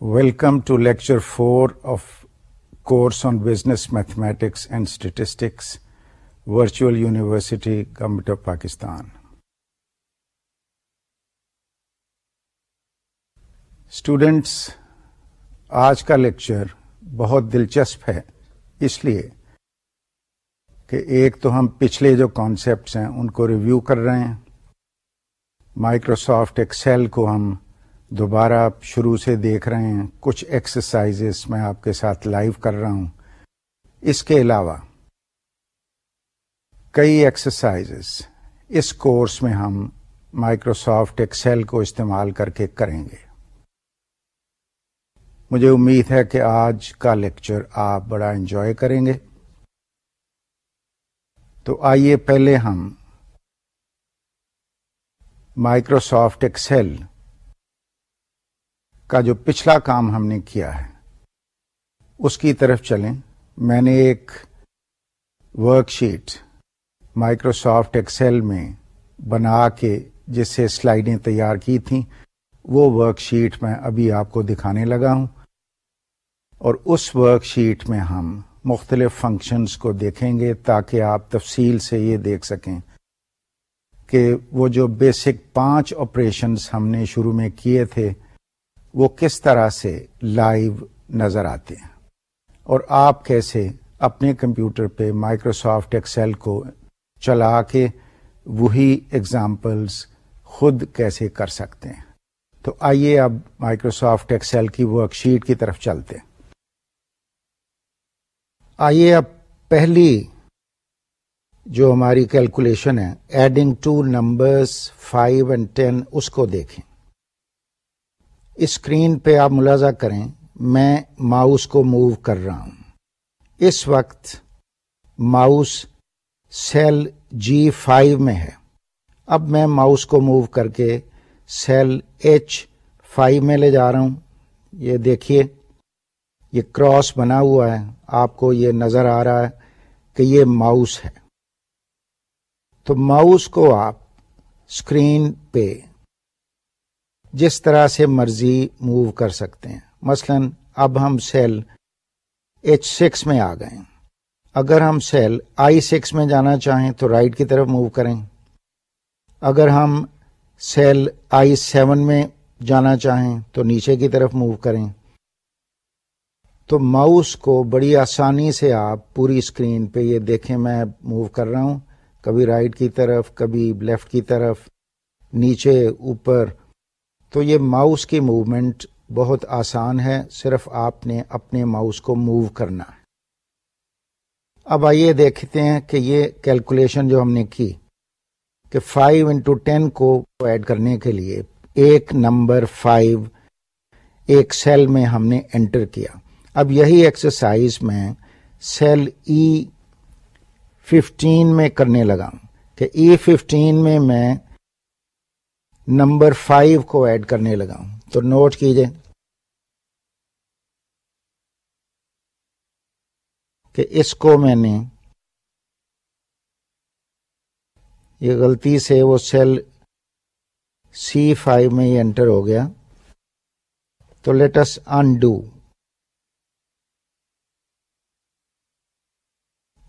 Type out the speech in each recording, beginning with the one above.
Welcome to lecture four of course on business mathematics and statistics virtual university government of Pakistan students آج کا lecture بہت دلچسپ ہے، اس لیے کہ ایک تو ہم پچھلے جو کانسیپٹس ہیں، ان کو ریویو کر رہے ہیں۔ مائکروسافٹ ایکسل کو ہم دوبارہ شروع سے دیکھ رہے ہیں، کچھ ایکسرسائز میں آپ کے ساتھ لائیو کر رہا ہوں۔ اس کے علاوہ، کئی ایکسرسائز اس کورس میں ہم مائکروسافٹ ایکسل کو استعمال کر کے کریں گے۔ مجھے امید ہے کہ آج کا لیکچر آپ بڑا انجوائے کریں گے۔ تو آئیے پہلے ہم مائکروسافٹ ایکسل کا جو پچھلا کام ہم نے کیا ہے، اس کی طرف چلیں۔ میں نے ایک ورک شیٹ مائکروسافٹ ایکسل میں بنا کے جس سے سلائڈیں تیار کی تھیں، وہ ورک شیٹ میں ابھی آپ کو دکھانے لگا ہوں۔ اور اس ورک شیٹ میں ہم مختلف فنکشنز کو دیکھیں گے تاکہ آپ تفصیل سے یہ دیکھ سکیں کہ وہ جو بیسک پانچ آپریشنز ہم نے شروع میں کیے تھے وہ کس طرح سے لائیو نظر آتے ہیں؟ اور آپ کیسے اپنے کمپیوٹر پہ مائکروسافٹ ایکسل کو چلا کے وہی ایگزامپلس خود کیسے کر سکتے ہیں؟ تو آئیے اب مائکروسافٹ ایکسل کی ورک شیٹ کی طرف چلتے ہیں۔ آئیے اب پہلی جو ہماری کیلکولیشن ہے adding two numbers five and ten اس کو دیکھیں۔ اسکرین پہ آپ ملازہ کریں، میں ماؤس کو موو کر رہا ہوں۔ اس وقت ماؤس سیل جی فائیو میں ہے۔ اب میں ماؤس کو موو کر کے سیل ایچ فائیو میں لے جا رہا ہوں۔ یہ دیکھیے، یہ کراس بنا ہوا ہے۔ آپ کو یہ نظر آ رہا ہے کہ یہ ماؤس ہے۔ تو ماؤس کو آپ اسکرین پہ جس طرح سے مرضی موو کر سکتے ہیں۔ مثلا اب ہم سیل ایچ سکس میں آ گئے اگر ہم سیل آئی سکس میں جانا چاہیں تو رائٹ کی طرف موو کریں۔ اگر ہم سیل آئی سیون میں جانا چاہیں تو نیچے کی طرف موو کریں۔ تو ماؤس کو بڑی آسانی سے آپ پوری اسکرین پہ یہ دیکھیں میں موو کر رہا ہوں۔ کبھی رائٹ کی طرف، کبھی لیفٹ کی طرف، نیچے، اوپر تو یہ ماؤس کی موومنٹ بہت آسان ہے، صرف آپ نے اپنے ماؤس کو موو کرنا۔ ہے اب آئیے دیکھتے ہیں کہ یہ کیلکولیشن جو ہم نے کی کہ فائیو انٹو ٹین کو ایڈ کرنے کے لیے ایک نمبر فائیو ایک سیل میں ہم نے انٹر کیا۔ اب یہی ایکسرسائز میں سیل e ای ففٹین میں کرنے لگا کہ e ای ففٹین میں میں نمبر فائیو کو ایڈ کرنے لگا ہوں۔ تو نوٹ کیجیے کہ اس کو میں نے یہ غلطی سے وہ سیل سی فائیو میں ہی انٹر ہو گیا۔ تو لیٹس ان ڈو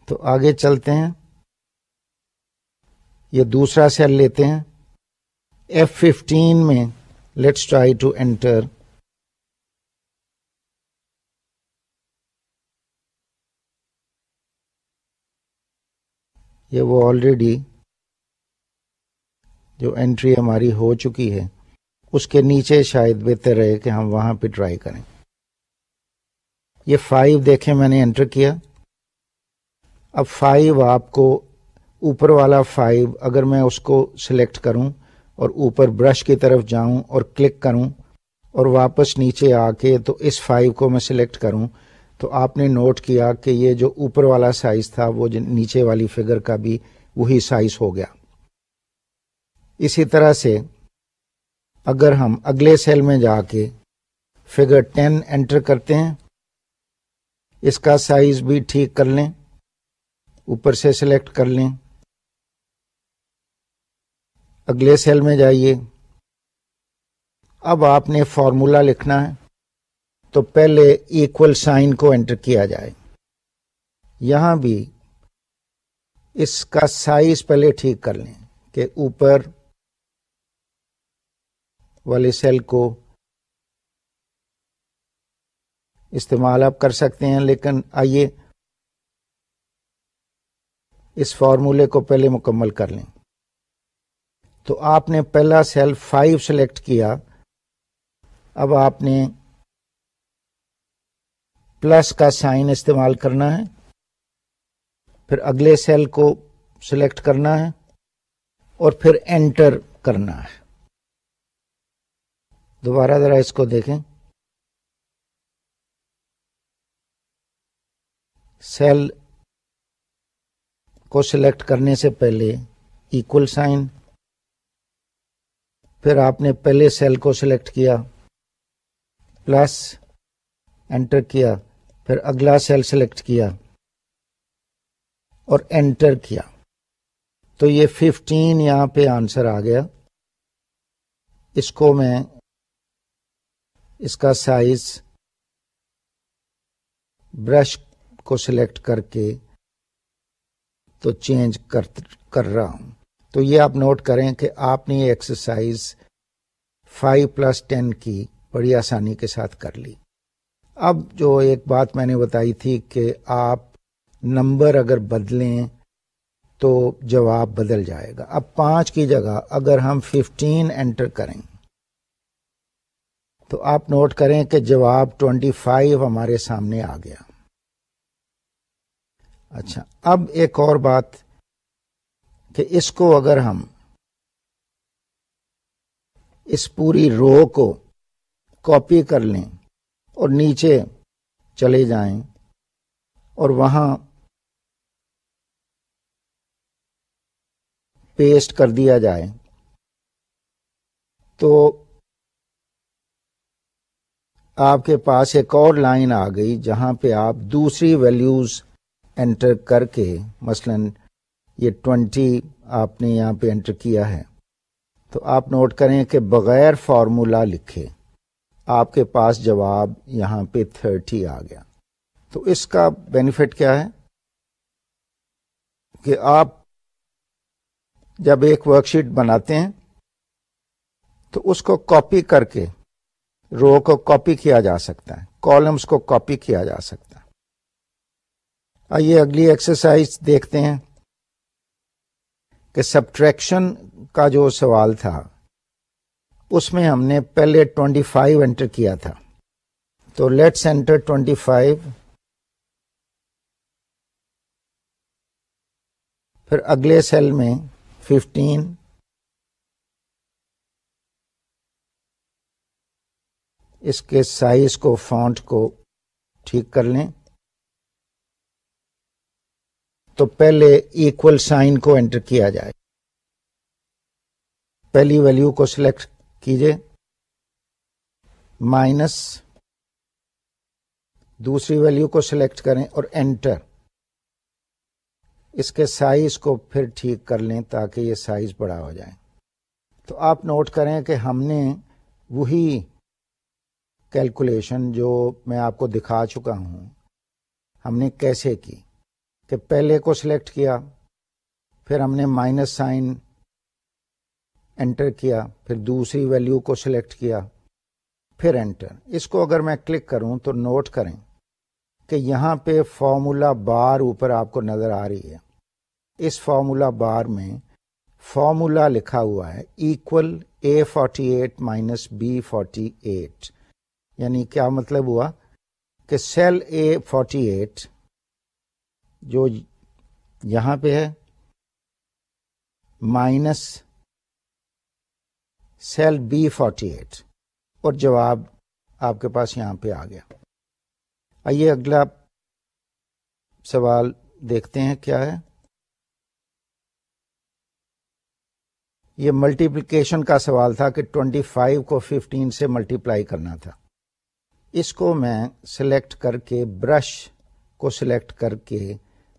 تو آگے چلتے ہیں۔ یہ دوسرا سیل لیتے ہیں۔ ایف ففٹین میں لیٹس ٹرائی ٹو اینٹر یہ وہ آلریڈی جو انٹری ہماری ہو چکی ہے اس کے نیچے شاید بہتر رہے کہ ہم وہاں پہ ٹرائی کریں یہ فائیو دیکھیں میں نے انٹر کیا اب فائیو آپ کو اوپر والا فائیو اگر میں اس کو سلیکٹ کروں اور اوپر برش کی طرف جاؤں اور کلک کروں اور واپس نیچے آ کے تو اس فائیو کو میں سلیکٹ کروں تو آپ نے نوٹ کیا کہ یہ جو اوپر والا سائز تھا وہ نیچے والی فگر کا بھی وہی سائز ہو گیا۔ اسی طرح سے اگر ہم اگلے سیل میں جا کے فگر ٹین انٹر کرتے ہیں، اس کا سائز بھی ٹھیک کر لیں، اوپر سے سلیکٹ کر لیں۔ اگلے سیل میں جائیے۔ اب آپ نے فارمولا لکھنا ہے۔ تو پہلے ایکول سائن کو انٹر کیا جائے۔ یہاں بھی اس کا سائز پہلے ٹھیک کر لیں کہ اوپر والے سیل کو استعمال آپ کر سکتے ہیں، لیکن آئیے اس فارمولے کو پہلے مکمل کر لیں۔ تو آپ نے پہلا سیل فائیو سلیکٹ کیا۔ اب آپ نے پلس کا سائن استعمال کرنا ہے۔ پھر اگلے سیل کو سلیکٹ کرنا ہے اور پھر انٹر کرنا ہے۔ دوبارہ ذرا اس کو دیکھیں۔ سیل کو سلیکٹ کرنے سے پہلے ایکول سائن پھر آپ نے پہلے سیل کو سلیکٹ کیا پلس انٹر کیا، پھر اگلا سیل سلیکٹ کیا اور انٹر کیا۔ تو یہ ففٹین یہاں پہ آنسر آ گیا۔ اس کو میں اس کا سائز برش کو سلیکٹ کر کے تو چینج کر رہا ہوں۔ تو یہ آپ نوٹ کریں کہ آپ نے یہ ایکسرسائز فائیو پلس ٹین کی بڑی آسانی کے ساتھ کر لی۔ اب جو ایک بات میں نے بتائی تھی کہ آپ نمبر اگر بدلیں تو جواب بدل جائے گا۔ اب پانچ کی جگہ اگر ہم ففٹین انٹر کریں تو آپ نوٹ کریں کہ جواب ٹوینٹی فائیو ہمارے سامنے آ گیا۔ اچھا اب ایک اور بات کہ اس کو اگر ہم اس پوری رو کو کاپی کر لیں اور نیچے چلے جائیں اور وہاں پیسٹ کر دیا جائے، تو آپ کے پاس ایک اور لائن آ گئی جہاں پہ آپ دوسری ویلیوز انٹر کر کے مثلا یہ ٹوینٹی آپ نے یہاں پہ انٹر کیا ہے۔ تو آپ نوٹ کریں کہ بغیر فارمولا لکھے آپ کے پاس جواب یہاں پہ تھرٹی آ گیا۔ تو اس کا بینیفٹ کیا ہے؟ کہ آپ جب ایک ورک شیٹ بناتے ہیں تو اس کو کاپی کر کے رو کو کاپی کیا جا سکتا ہے کالمس کو کاپی کیا جا سکتا ہے۔ آئیے اگلی ایکسرسائز دیکھتے ہیں۔ کہ سبٹریکشن کا جو سوال تھا، اس میں ہم نے پہلے ٹوینٹی فائیو انٹر کیا تھا۔ تو لیٹ سینٹر ٹوینٹی فائیو۔ پھر اگلے سیل میں ففٹین۔ اس کے سائز کو، فونٹ کو ٹھیک کر لیں۔ تو پہلے ایکول سائن کو انٹر کیا جائے۔ پہلی ویلیو کو سلیکٹ کیجیے مائنس دوسری ویلیو کو سلیکٹ کریں اور انٹر اس کے سائز کو پھر ٹھیک کر لیں تاکہ یہ سائز بڑا ہو جائے۔ تو آپ نوٹ کریں کہ ہم نے وہی کیلکولیشن جو میں آپ کو دکھا چکا ہوں، ہم نے کیسے کی؟ کہ پہلے کو سلیکٹ کیا، پھر ہم نے مائنس سائن انٹر کیا، پھر دوسری ویلیو کو سلیکٹ کیا، پھر انٹر اس کو اگر میں کلک کروں تو نوٹ کریں کہ یہاں پہ فارمولا بار اوپر آپ کو نظر آ رہی ہے۔ اس فارمولا بار میں فارمولا لکھا ہوا ہے equal A forty eight minus B forty eight یعنی کیا مطلب ہوا؟ کہ سیل اے فورٹی ایٹ جو یہاں پہ ہے minus cell B forty eight اور جواب آپ کے پاس یہاں پہ آ گیا۔ آئیے اگلا سوال دیکھتے ہیں کیا ہے۔ یہ ملٹیپلیکیشن کا سوال تھا کہ ٹوینٹی فائیو کو ففٹین سے ملٹیپلائی کرنا تھا۔ اس کو میں سلیکٹ کر کے برش کو سلیکٹ کر کے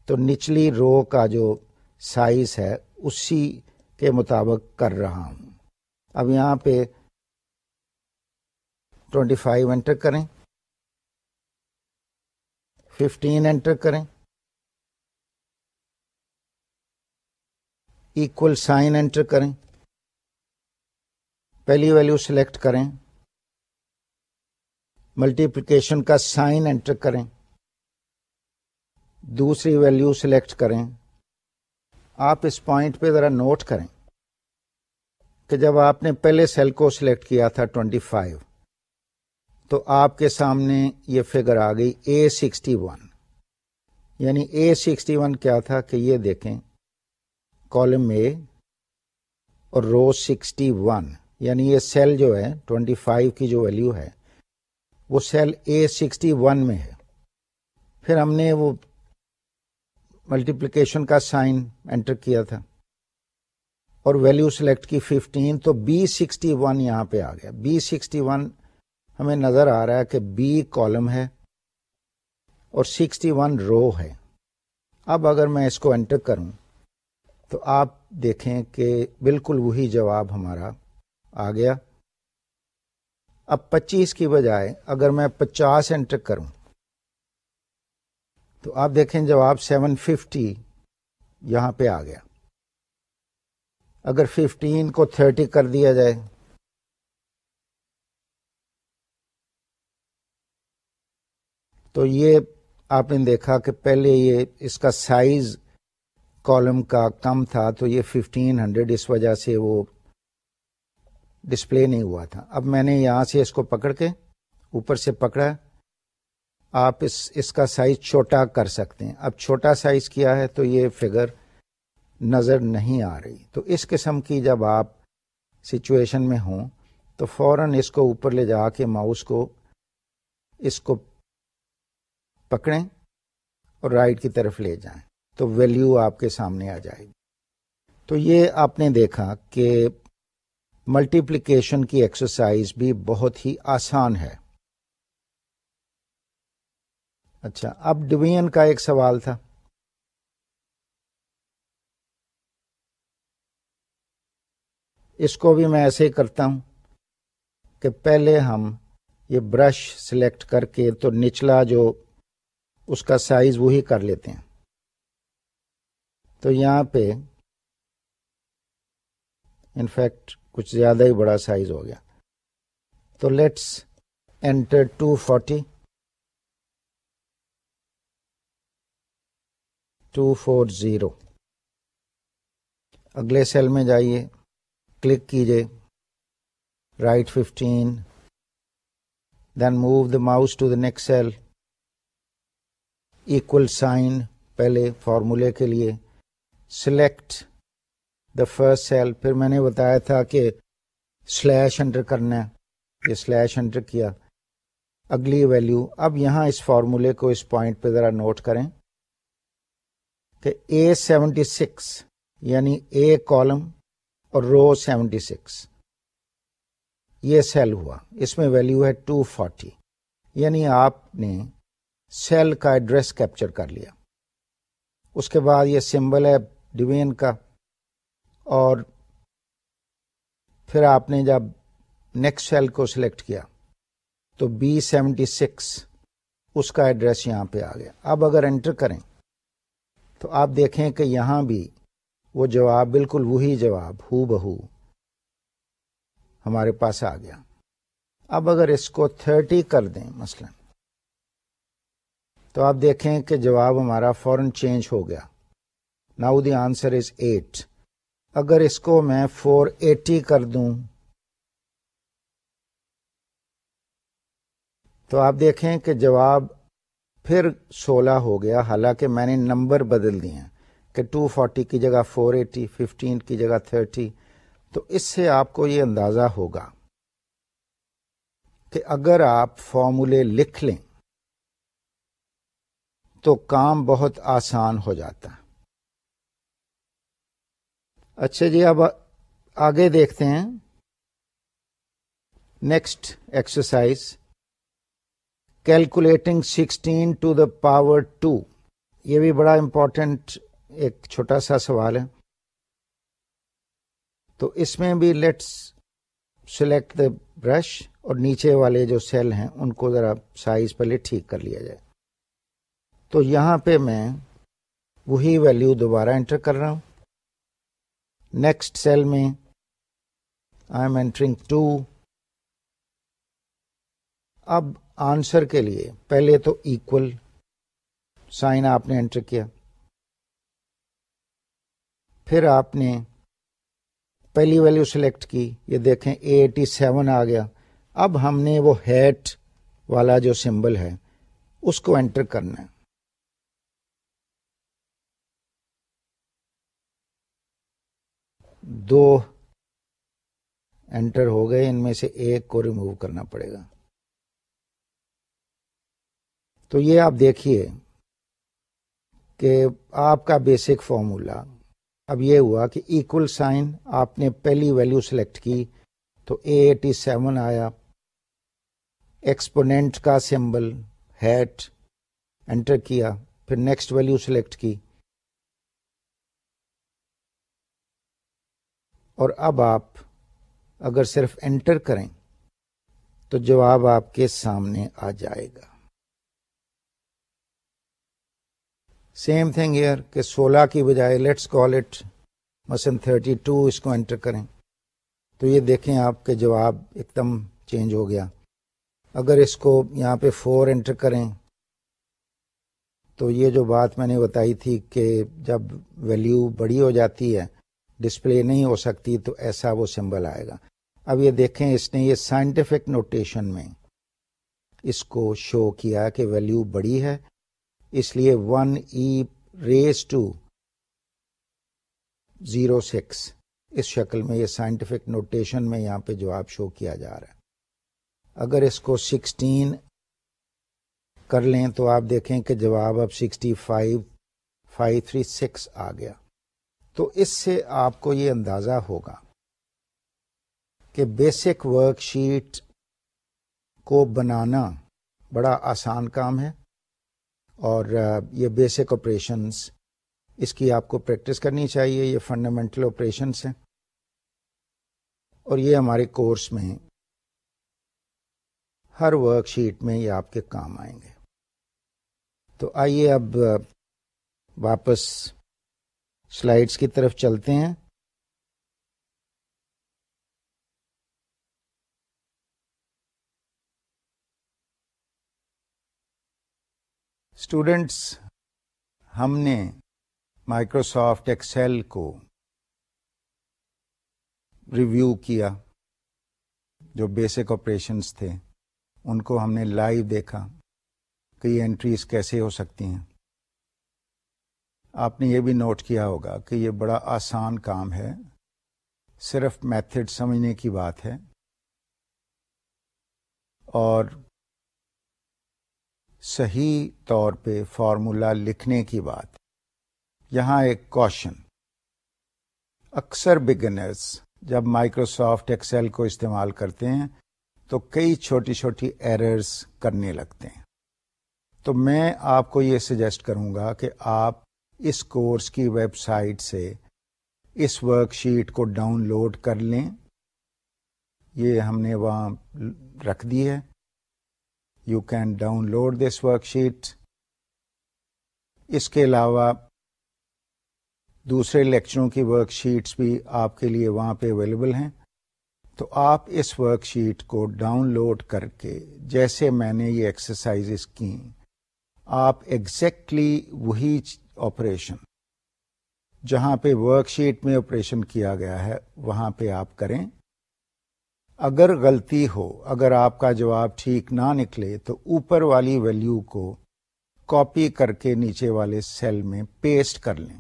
تو نچلی رو کا جو سائز ہے، اسی کے مطابق کر رہا ہوں۔ اب یہاں پہ 25 فائیو انٹر کریں۔ ففٹین انٹر کریں۔ ایکول سائن انٹر کریں۔ پہلی ویلو سلیکٹ کریں۔ ملٹیپلیکیشن کا سائن انٹر کریں۔ دوسری ویلو سلیکٹ کریں۔ آپ اس پوائنٹ پہ ذرا نوٹ کریں کہ جب آپ نے پہلے سیل کو سلیکٹ کیا تھا ٹوینٹی فائیو تو آپ کے سامنے یہ فگر آ گئی اے سکسٹی ون یعنی اے سکسٹی ون کیا تھا کہ یہ دیکھیں کالم اے اور رو سکسٹی ون یعنی یہ سیل جو ہے ٹوینٹی فائیو کی جو ویلو ہے، وہ سیل اے سکسٹی ون میں ہے۔ پھر ہم نے وہ ملٹیپلیکیشن کا سائن انٹر کیا تھا اور ویلو سلیکٹ کی ففٹین تو بی سکسٹی ون یہاں پہ آ گیا۔ بی سکسٹی ون ہمیں نظر آ رہا ہے کہ بی کالم ہے اور سکسٹی ون رو ہے۔ اب اگر میں اس کو انٹر کروں تو آپ دیکھیں کہ بالکل وہی جواب ہمارا آ گیا۔ اب پچیس کی بجائے اگر میں پچاس انٹر کروں تو آپ دیکھیں جواب سیون ففٹی یہاں پہ آ گیا۔ اگر ففٹین کو تھرٹی کر دیا جائے۔ تو یہ آپ نے دیکھا کہ پہلے یہ اس کا سائز کالم کا کم تھا، تو یہ ففٹین ہنڈریڈ اس وجہ سے وہ ڈسپلے نہیں ہوا تھا۔ اب میں نے یہاں سے اس کو پکڑ کے اوپر سے پکڑا۔ آپ اس اس کا سائز چھوٹا کر سکتے ہیں۔ اب چھوٹا سائز کیا ہے تو یہ فگر نظر نہیں آ رہی۔ تو اس قسم کی جب آپ سچویشن میں ہوں تو فوراً اس کو اوپر لے جا کے ماؤس کو اس کو پکڑیں اور رائٹ کی طرف لے جائیں۔ تو ویلیو آپ کے سامنے آ جائے گی۔ تو یہ آپ نے دیکھا کہ ملٹیپلیکیشن کی ایکسرسائز بھی بہت ہی آسان ہے۔ اچھا اب ڈویژن کا ایک سوال تھا۔ اس کو بھی میں ایسے ہی کرتا ہوں کہ پہلے ہم یہ برش سلیکٹ کر کے تو نچلا جو اس کا سائز وہی کر لیتے ہیں۔ تو یہاں پہ انفیکٹ کچھ زیادہ ہی بڑا سائز ہو گیا۔ تو let's enter two forty two four zero اگلے سیل میں جائیے. کلک کیجیے right fifteen then move the mouse to the next cell equal sign پہلے فارمولے کے لیے. سلیکٹ دا فرسٹ سیل پھر میں نے بتایا تھا کہ سلیش انٹر کرنا ہے. یہ سلیش انٹر کیا. اگلی ویلو اب یہاں اس فارمولے کو اس پوائنٹ پہ ذرا نوٹ کریں. کہ اے سیونٹی سکس یعنی اے کالم اور رو سیونٹی سکس یہ سیل ہوا. اس میں ویلو ہے ٹو فورٹی یعنی آپ نے سیل کا ایڈریس کیپچر کر لیا. اس کے بعد یہ سمبل ہے ڈوین کا. اور پھر آپ نے جب نیکسٹ سیل کو سلیکٹ کیا، تو بی سیونٹی سکس اس کا ایڈریس یہاں پہ آ گیا. اب اگر انٹر کریں تو آپ دیکھیں کہ یہاں بھی وہ جواب بالکل وہی جواب ہو بہو ہمارے پاس آ گیا۔ اب اگر اس کو تھرٹی کر دیں مثلا، تو آپ دیکھیں کہ جواب ہمارا فورن چینج ہو گیا۔ Now the answer is eight اگر اس کو میں فور ایٹی کر دوں، تو آپ دیکھیں کہ جواب پھر سولہ ہو گیا۔ حالانکہ میں نے نمبر بدل دیے کہ ٹو فورٹی کی جگہ فور ایٹی، ففٹین کی جگہ تھرٹی۔ تو اس سے آپ کو یہ اندازہ ہوگا کہ اگر آپ فارمولے لکھ لیں تو کام بہت آسان ہو جاتا۔ اچھا جی اب آگے دیکھتے ہیں۔ Next exercise. Calculating sixteen to the power two یہ بھی بڑا امپورٹینٹ ایک چھوٹا سا سوال ہے۔ تو اس میں بھی لیٹس سلیکٹ دا برش اور نیچے والے جو سیل ہیں، ان کو ذرا سائز پہلے ٹھیک کر لیا جائے۔ تو یہاں پہ میں وہی ویلیو دوبارہ انٹر کر رہا ہوں۔ نیکسٹ سیل میں آئی ایم اینٹرنگ ٹو اب آنسر کے لیے، پہلے تو ایکول سائن آپ نے انٹر کیا، پھر آپ نے پہلی ویلیو سلیکٹ کی، یہ دیکھیں اے ایٹی سیون آ گیا۔ اب ہم نے وہ ہیٹ والا جو سمبل ہے، اس کو انٹر کرنا ہے۔ دو انٹر ہو گئے، ان میں سے ایک کو ریموو کرنا پڑے گا۔ تو یہ آپ دیکھیے کہ آپ کا بیسک فارمولا اب یہ ہوا کہ ایکول سائن آپ نے پہلی ویلیو سلیکٹ کی تو اے ایٹی سیون آیا۔ ایکسپوننٹ کا سمبل ہیٹ انٹر کیا، پھر نیکسٹ ویلیو سلیکٹ کی۔ اور اب آپ اگر صرف انٹر کریں تو جواب آپ کے سامنے آ جائے گا۔ سیم تھنگ ایئر کہ سولہ کی بجائے لیٹس کال اٹ مثلاً تھرٹی ٹو اس کو انٹر کریں۔ تو یہ دیکھیں آپ کے جواب ایک دم چینج ہو گیا۔ اگر اس کو یہاں پہ فور انٹر کریں، تو یہ جو بات میں نے بتائی تھی کہ جب ویلیو بڑی ہو جاتی ہے ڈسپلے نہیں ہو سکتی، تو ایسا وہ سمبل آئے گا۔ اب یہ دیکھیں اس نے یہ سائنٹیفک نوٹیشن میں اس کو شو کیا کہ ویلیو بڑی ہے۔ اس لیے one E raise two zero six. اس شکل میں یہ سائنٹیفک نوٹیشن میں یہاں پہ جواب شو کیا جا رہا ہے۔ اگر اس کو سکسٹین کر لیں تو آپ دیکھیں کہ جواب اب sixty five five three six آ گیا۔ تو اس سے آپ کو یہ اندازہ ہوگا کہ بیسک ورک شیٹ کو بنانا بڑا آسان کام ہے۔ اور یہ بیسک آپریشنس اس کی آپ کو پریکٹس کرنی چاہیے، یہ فنڈامنٹل آپریشنس ہیں۔ اور یہ ہمارے کورس میں ہر ورک شیٹ میں یہ آپ کے کام آئیں گے۔ تو آئیے اب واپس سلائڈس کی طرف چلتے ہیں۔ اسٹوڈینٹس ہم نے مائکروسافٹ ایکسل کو ریویو کیا، جو بیسک آپریشنس تھے، ان کو ہم نے لائیو دیکھا کہ یہ انٹریز کیسے ہو سکتی ہیں۔ آپ نے یہ بھی نوٹ کیا ہوگا کہ یہ بڑا آسان کام ہے، صرف میتھڈ سمجھنے کی بات ہے، اور صحیح طور پہ فارمولا لکھنے کی بات۔ یہاں ایک کوشن اکثر بگنرز جب مائکروسافٹ ایکسل کو استعمال کرتے ہیں، تو کئی چھوٹی چھوٹی ایررز کرنے لگتے ہیں۔ تو میں آپ کو یہ سجیسٹ کروں گا کہ آپ اس کورس کی ویب سائٹ سے اس ورک شیٹ کو ڈاؤن لوڈ کر لیں۔ یہ ہم نے وہاں رکھ دی ہے۔ You can download this worksheet اس کے علاوہ دوسرے لیکچروں کی ورک شیٹس بھی آپ کے لیے وہاں پہ اویلیبل ہیں۔ تو آپ اس ورک شیٹ کو ڈاؤن لوڈ کر کے جیسے میں نے یہ ایکسرسائز کی آپ ایگزیکٹلی وہی آپریشن جہاں پہ ورک شیٹ میں آپریشن کیا گیا ہے، وہاں پہ آپ کریں۔ اگر غلطی ہو، اگر آپ کا جواب ٹھیک نہ نکلے، تو اوپر والی ویلیو کو کاپی کر کے نیچے والے سیل میں پیسٹ کر لیں،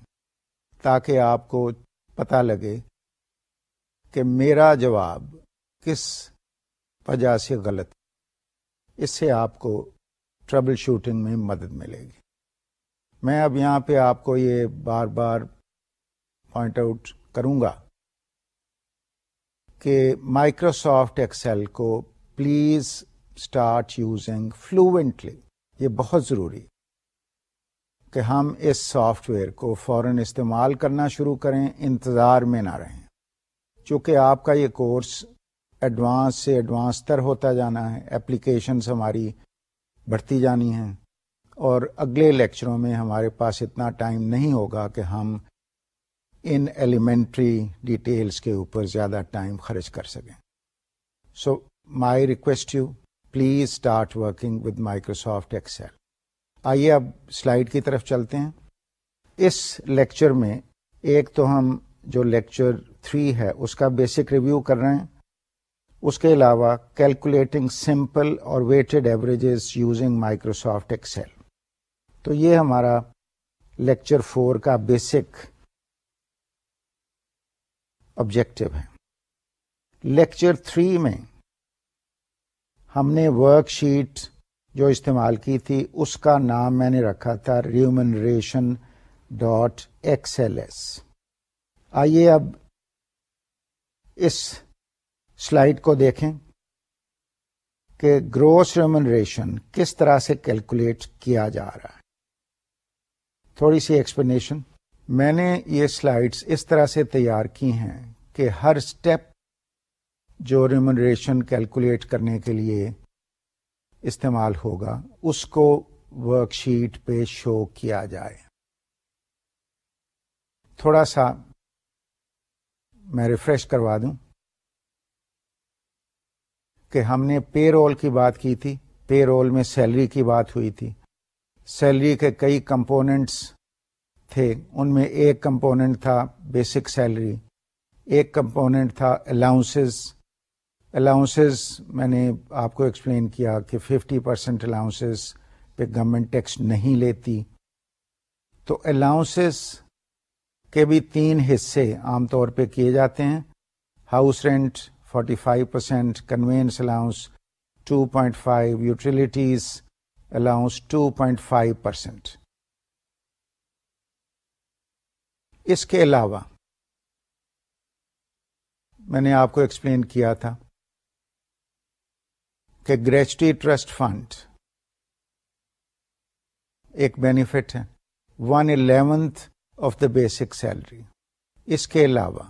تاکہ آپ کو پتا لگے کہ میرا جواب کس وجہ سے غلط اس سے آپ کو ٹربل شوٹنگ میں مدد ملے گی۔ میں اب یہاں پہ آپ کو یہ بار بار پوائنٹ آؤٹ کروں گا۔ کہ مائکروسافٹ ایکسل کو پلیز اسٹارٹ یوزنگ فلوئنٹلی یہ بہت ضروری کہ ہم اس سافٹ ویئر کو فوراً استعمال کرنا شروع کریں، انتظار میں نہ رہیں۔ چونکہ آپ کا یہ کورس ایڈوانس سے ایڈوانس تر ہوتا جانا ہے اپلیکیشنس ہماری بڑھتی جانی ہیں اور اگلے لیکچروں میں ہمارے پاس اتنا ٹائم نہیں ہوگا کہ ہم ان ایلیمنٹری ڈیٹیلز کے اوپر زیادہ ٹائم خرچ کر سکیں۔ So my request you please start working with Microsoft Excel آئیے اب سلائڈ کی طرف چلتے ہیں۔ اس لیکچر میں ایک تو ہم جو لیکچر تھری ہے، اس کا بیسک ریویو کر رہے ہیں۔ اس کے علاوہ کیلکولیٹنگ سمپل اور weighted averages using Microsoft Excel تو یہ ہمارا لیکچر فور کا بیسک آبجیکٹو ہے لیکچر تھری میں ہم نے ورک شیٹ جو استعمال کی تھی، اس کا نام میں نے رکھا تھا remuneration dot X L S آئیے اب اس سلائڈ کو دیکھیں کہ گروس ریمنریشن کس طرح سے کیلکولیٹ کیا جا رہا ہے۔ تھوڑی سی ایکسپلینیشن میں نے یہ سلائڈس اس طرح سے تیار کی ہیں کہ ہر اسٹیپ جو ریمنریشن کیلکولیٹ کرنے کے لیے استعمال ہوگا، اس کو ورک شیٹ پہ شو کیا جائے۔ تھوڑا سا میں ریفریش کروا دوں کہ ہم نے پے رول کی بات کی تھی۔ پے رول میں سیلری کی بات ہوئی تھی۔ سیلری کے کئی کمپوننٹس تھے۔ ان میں ایک کمپوننٹ تھا بیسک سیلری، ایک کمپوننٹ تھا الاؤنسز الاؤنسز میں نے آپ کو ایکسپلین کیا کہ ففٹی پرسینٹ الاؤنسز پہ گورنمنٹ ٹیکس نہیں لیتی۔ تو الاؤنسز کے بھی تین حصے عام طور پہ کیے جاتے ہیں۔ House rent forty five percent conveyance allowance two point five utilities allowance two point five percent اس کے علاوہ میں نے آپ کو ایکسپلین کیا تھا کہ گریچٹی ٹرسٹ فنڈ ایک بینیفٹ ہے۔ One eleventh of the basic salary اس کے علاوہ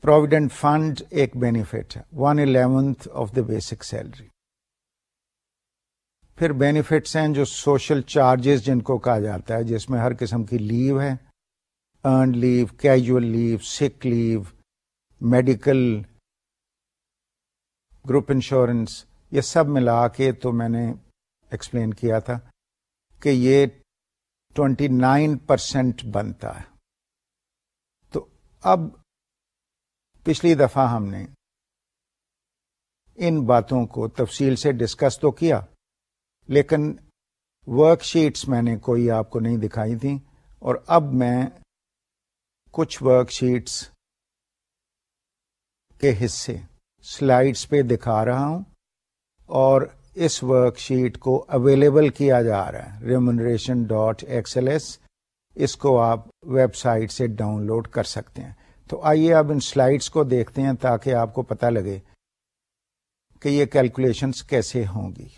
پروویڈنٹ فنڈ ایک بینیفٹ ہے۔ One eleventh of the basic salary پھر بینیفٹس ہیں جو سوشل چارجز جن کو کہا جاتا ہے، جس میں ہر قسم کی لیو ہے۔ ارنڈ لیو کیجول لیو سک لیو میڈیکل گروپ انشورنس یہ سب ملا کے تو میں نے ایکسپلین کیا تھا کہ یہ ٹوینٹی نائن پرسینٹ بنتا ہے۔ تو اب پچھلی دفعہ ہم نے ان باتوں کو تفصیل سے ڈسکس تو کیا، لیکن ورک شیٹس میں نے کوئی آپ کو نہیں دکھائی تھی اور اب میں کچھ ورک شیٹس کے حصے سلائڈس پہ دکھا رہا ہوں اور اس ورک شیٹ کو اویلیبل کیا جا رہا ہے remuneration dot X L S اس کو آپ ویب سائٹ سے ڈاؤن لوڈ کر سکتے ہیں۔ تو آئیے اب ان سلائڈس کو دیکھتے ہیں تاکہ آپ کو پتا لگے کہ یہ کیلکولیشنس کیسے ہوں گی۔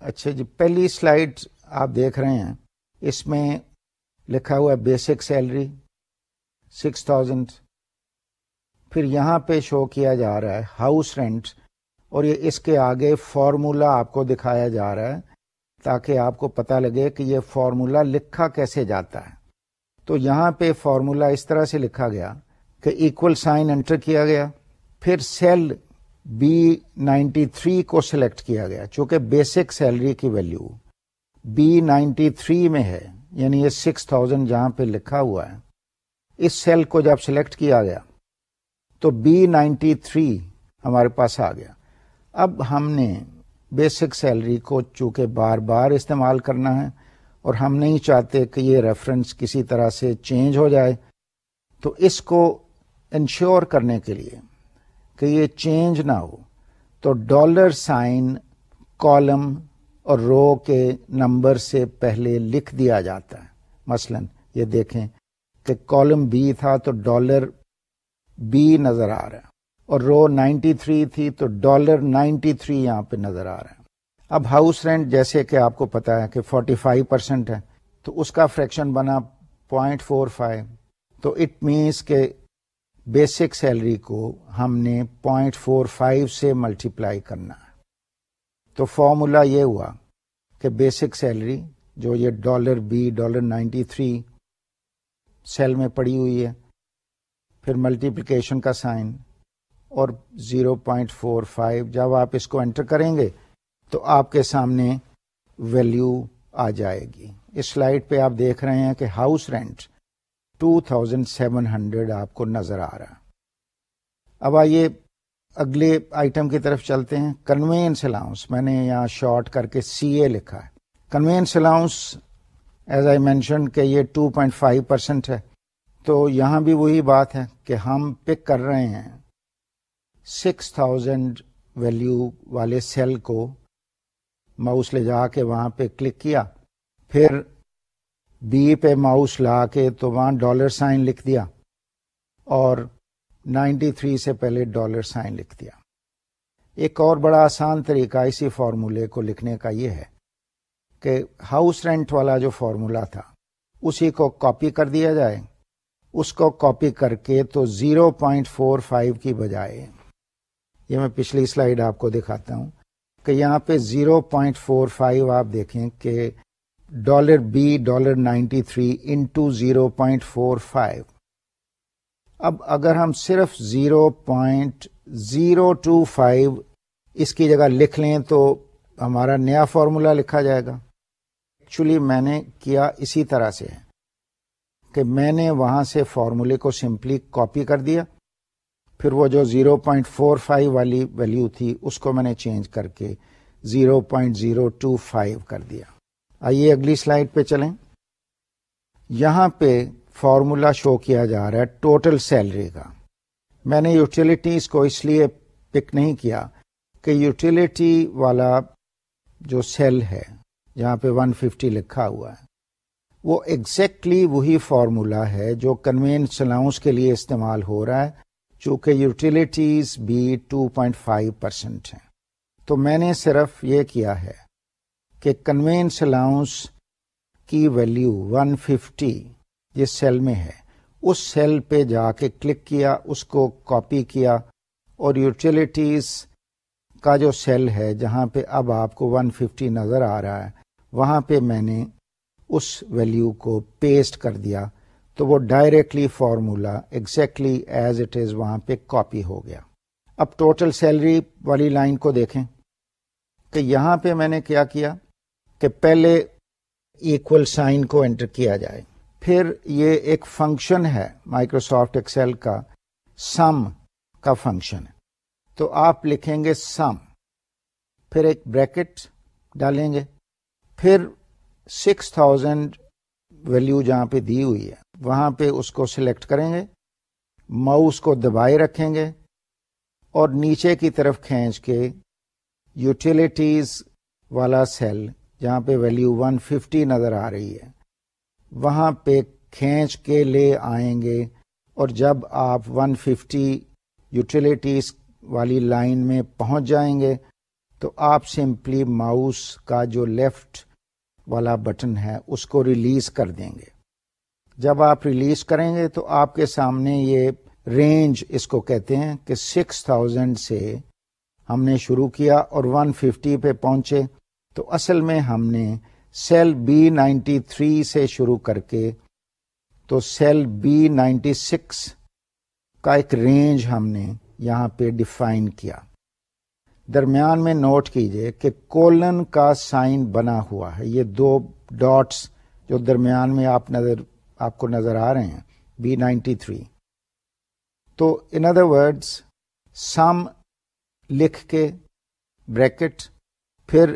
اچھا جی پہلی سلائڈ آپ دیکھ رہے ہیں۔ اس میں لکھا ہوا ہے بیسک سیلری سکس تھاؤزینڈ پھر یہاں پہ شو کیا جا رہا ہے، ہاؤس رینٹ۔ اور یہ اس کے آگے فارمولا آپ کو دکھایا جا رہا ہے، تاکہ آپ کو پتا لگے کہ یہ فارمولا لکھا کیسے جاتا ہے۔ تو یہاں پہ فارمولا اس طرح سے لکھا گیا کہ ایکول سائن انٹر کیا گیا، پھر سیل بی نائنٹی تھری کو سلیکٹ کیا گیا، چونکہ بیسک سیلری کی ویلو بی نائنٹی تھری میں ہے یعنی یہ سکس تھاؤزینڈ جہاں پہ لکھا ہوا ہے۔ اس سیل کو جب سلیکٹ کیا گیا تو بی نائنٹی تھری ہمارے پاس آ گیا۔ اب ہم نے بیسک سیلری کو چونکہ بار بار استعمال کرنا ہے اور ہم نہیں چاہتے کہ یہ ریفرنس کسی طرح سے چینج ہو جائے، تو اس کو انشور کرنے کے لیے کہ یہ چینج نہ ہو، تو ڈالر سائن کالم اور رو کے نمبر سے پہلے لکھ دیا جاتا ہے۔ مثلا یہ دیکھیں کہ کالم بی تھا تو ڈالر بی نظر آ رہا ہے اور رو نائنٹی تھری تھی تو ڈالر نائنٹی تھری یہاں پہ نظر آ رہا ہے۔ اب ہاؤس رینٹ جیسے کہ آپ کو پتا ہے کہ فورٹی فائیو پرسینٹ ہے، تو اس کا فریکشن بنا پوائنٹ فور فائیو۔ تو اٹ مینس کہ بیسک سیلری کو ہم نے پوائنٹ فور فائیو سے ملٹیپلائی کرنا ہے۔ تو فارمولا یہ ہوا کہ کہ بیسک سیلری جو یہ dollar B, dollar ninety three cell میں پڑی ہوئی ہے، پھر ملٹیپلیکیشن کا سائن اور زیرو پوائنٹ فور فائیو جب آپ اس کو انٹر کریں گے تو آپ کے سامنے ویلو آ جائے گی۔ اس سلائڈ پہ آپ دیکھ رہے ہیں کہ house rent two thousand seven hundred آپ کو نظر آ رہا اب آئیے اگلے آئٹم کی طرف چلتے ہیں۔ کنوینس الاؤنس میں نے یہاں شارٹ کر کے سی اے لکھا ہے۔ Conveyance allowance as I mention کہ یہ ٹو پوائنٹ فائیو پرسینٹ ہے۔ تو یہاں بھی وہی بات ہے کہ ہم پک کر رہے ہیں۔ سکس تھاؤزینڈ ویلو والے سیل کو ماؤس لے جا کے وہاں پہ کلک کیا۔ پھر بی پہ ماؤس لا کے تو وہاں ڈالر سائن لکھ دیا۔ اور نائنٹی تھری سے پہلے ڈالر سائن لکھ دیا۔ ایک اور بڑا آسان طریقہ اسی فارمولے کو لکھنے کا یہ ہے۔ کہ ہاؤس رینٹ والا جو فارمولا تھا، اسی کو کاپی کر دیا جائے۔ اس کو کاپی کر کے تو زیرو پوائنٹ فور فائیو کی بجائے، یہ میں پچھلی سلائیڈ آپ کو دکھاتا ہوں کہ یہاں پہ زیرو پوائنٹ فور فائیو آپ دیکھیں کہ dollar B, dollar ninety three into zero point four five. اب اگر ہم صرف zero point zero two five اس کی جگہ لکھ لیں تو ہمارا نیا فارمولا لکھا جائے گا۔ ایکچولی میں نے کیا اسی طرح سے کہ میں نے وہاں سے فارمولے کو سمپلی کاپی کر دیا۔ پھر وہ جو زیرو پوائنٹ فور فائیو والی ویلو تھی، اس کو میں نے چینج کر کے zero point zero two five کر دیا۔ آئیے اگلی سلائڈ پہ چلیں۔ یہاں پہ فارمولا شو کیا جا رہا ہے ٹوٹل سیلری کا۔ میں نے یوٹیلیٹیز کو اس لیے پک نہیں کیا کہ یوٹیلیٹی والا جو سیل ہے جہاں پہ 150 لکھا ہوا ہے۔ وہ ایگزیکٹلی وہی فارمولا ہے جو کنوینس الاؤنس کے لیے استعمال ہو رہا ہے، چونکہ یوٹیلیٹیز بھی 2.5 فائیو پرسینٹ ہیں۔ تو میں نے صرف یہ کیا ہے کہ کنوینس الاؤنس کی ویلو 150 جس سیل میں ہے، اس سیل پہ جا کے کلک کیا، اس کو کاپی کیا، اور یوٹیلیٹیز کا جو سیل ہے جہاں پہ اب آپ کو 150 نظر آ رہا ہے وہاں پہ میں نے اس ویلو کو پیسٹ کر دیا تو وہ directly formula exactly as it is وہاں پہ کاپی ہو گیا۔ اب ٹوٹل سیلری والی لائن کو دیکھیں کہ یہاں پہ میں نے کیا کیا کہ پہلے ایکول سائن کو انٹر کیا جائے۔ پھر یہ ایک فنکشن ہے مائکروسافٹ ایکسل کا سم کا فنکشن ہے تو آپ لکھیں گے سم پھر ایک بریکٹ ڈالیں گے۔ پھر سکس تھاؤزینڈ ویلو جہاں پہ دی ہوئی ہے، وہاں پہ اس کو سلیکٹ کریں گے ماؤس کو دبائے رکھیں گے اور نیچے کی طرف کھینچ کے یوٹیلیٹیز والا سیل جہاں پہ ویلو 150 نظر آ رہی ہے، وہاں پہ کھینچ کے لے آئیں گے اور جب آپ 150 ففٹی یوٹیلیٹیز والی لائن میں پہنچ جائیں گے تو آپ سمپلی ماؤس کا جو لیفٹ والا بٹن ہے، اس کو ریلیز کر دیں گے۔ جب آپ ریلیز کریں گے تو آپ کے سامنے یہ رینج اس کو کہتے ہیں کہ سکس تھاؤزینڈ سے ہم نے شروع کیا اور ون ففٹی پہ پہنچے۔ تو اصل میں ہم نے سیل بی نائنٹی تھری سے شروع کر کے تو سیل بی نائنٹی سکس کا ایک رینج ہم نے یہاں پہ ڈیفائن کیا۔ درمیان میں نوٹ کیجیے کہ کولن کا سائن بنا ہوا ہے۔ یہ دو ڈاٹس جو درمیان میں آپ نظر آپ کو نظر آ رہے ہیں۔ بی نائنٹی تھری تو ان ادر ورڈس سم لکھ کے بریکٹ پھر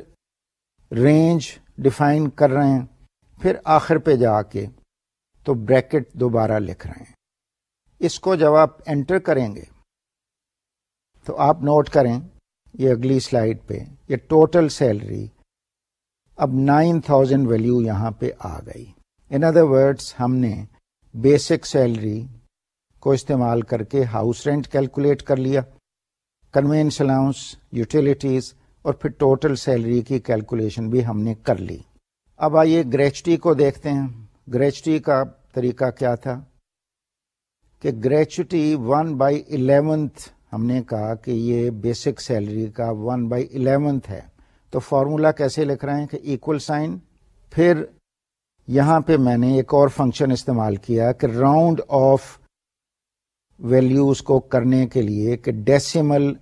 رینج ڈیفائن کر رہے ہیں۔ پھر آخر پہ جا کے تو بریکٹ دوبارہ لکھ رہے ہیں۔ اس کو جب آپ انٹر کریں گے، تو آپ نوٹ کریں یہ اگلی سلائڈ پہ، یہ ٹوٹل سیلری اب نائن تھاؤزینڈ ویلو یہاں پہ آ گئی۔ ان ادر ورڈس ہم نے بیسک سیلری کو استعمال کر کے ہاؤس رینٹ کیلکولیٹ کر لیا کنوینس الاؤنس یوٹیلیٹیز اور پھر ٹوٹل سیلری کی کیلکولیشن بھی ہم نے کر لی۔ اب آئیے گریچٹی کو دیکھتے ہیں۔ گریچٹی کا طریقہ کیا تھا؟ کہ گریچوٹی ون بائی الیونتھ ہم نے کہا کہ یہ بیسک سیلری کا ون بائی الیونتھ ہے۔ تو فارمولا کیسے لکھ رہے ہیں کہ ایکول سائن پھر یہاں پہ میں نے ایک اور فنکشن استعمال کیا کہ راؤنڈ آف ویلیوز کو کرنے کے لیے کہ ڈیسیمل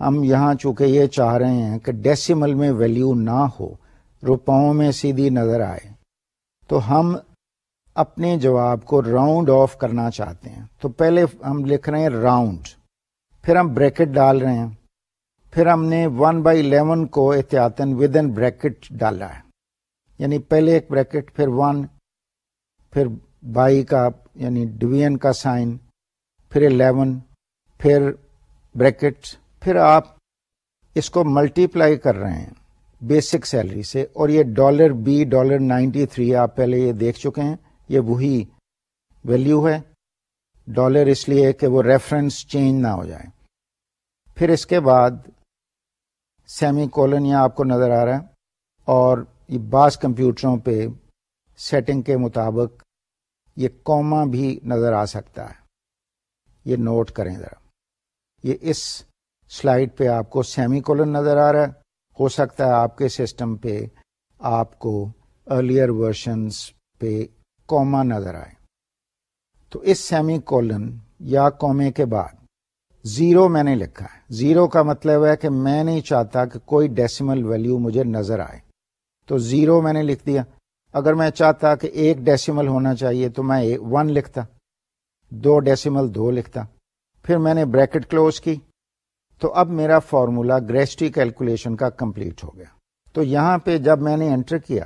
ہم یہاں چونکہ یہ چاہ رہے ہیں کہ ڈیسیمل میں ویلیو نہ ہو، روپاؤں میں سیدھی نظر آئے۔ تو ہم اپنے جواب کو راؤنڈ آف کرنا چاہتے ہیں۔ تو پہلے ہم لکھ رہے ہیں راؤنڈ پھر ہم بریکٹ ڈال رہے ہیں۔ پھر ہم نے ون بائی الیون کو احتیاطن ود ان بریکٹ ڈالا ہے۔ یعنی پہلے ایک بریکٹ پھر ون پھر بائی کا یعنی ڈویژن کا سائن پھر الیون پھر بریکٹ پھر آپ اس کو ملٹی پلائی کر رہے ہیں بیسک سیلری سے۔ اور یہ dollar B dollar ninety three آپ پہلے یہ دیکھ چکے ہیں، یہ وہی ویلیو ہے۔ ڈالر اس لیے کہ وہ ریفرنس چینج نہ ہو جائے۔ پھر اس کے بعد سیمی کولن یہاں آپ کو نظر آ رہا ہے اور یہ بعض کمپیوٹروں پہ سیٹنگ کے مطابق یہ کوما بھی نظر آ سکتا ہے۔ یہ نوٹ کریں ذرا۔ یہ اس سلائڈ پہ آپ کو سیمی کولن نظر آ رہا ہے۔ ہو سکتا ہے آپ کے سسٹم پہ آپ کو ارلیئر ورژنس پہ کوما نظر آئے۔ تو اس سیمی کولن یا کومے کے بعد زیرو میں نے لکھا ہے۔ زیرو کا مطلب ہے کہ میں نہیں چاہتا کہ کوئی ڈیسیمل ویلو مجھے نظر آئے۔ تو زیرو میں نے لکھ دیا۔ اگر میں چاہتا کہ ایک ڈیسیمل ہونا چاہیے تو میں ون لکھتا۔ دو ڈیسیمل دو لکھتا۔ پھر میں نے بریکٹ کلوز کی۔ تو اب میرا فارمولا گریسٹی کیلکولیشن کا کمپلیٹ ہو گیا۔ تو یہاں پہ جب میں نے انٹر کیا،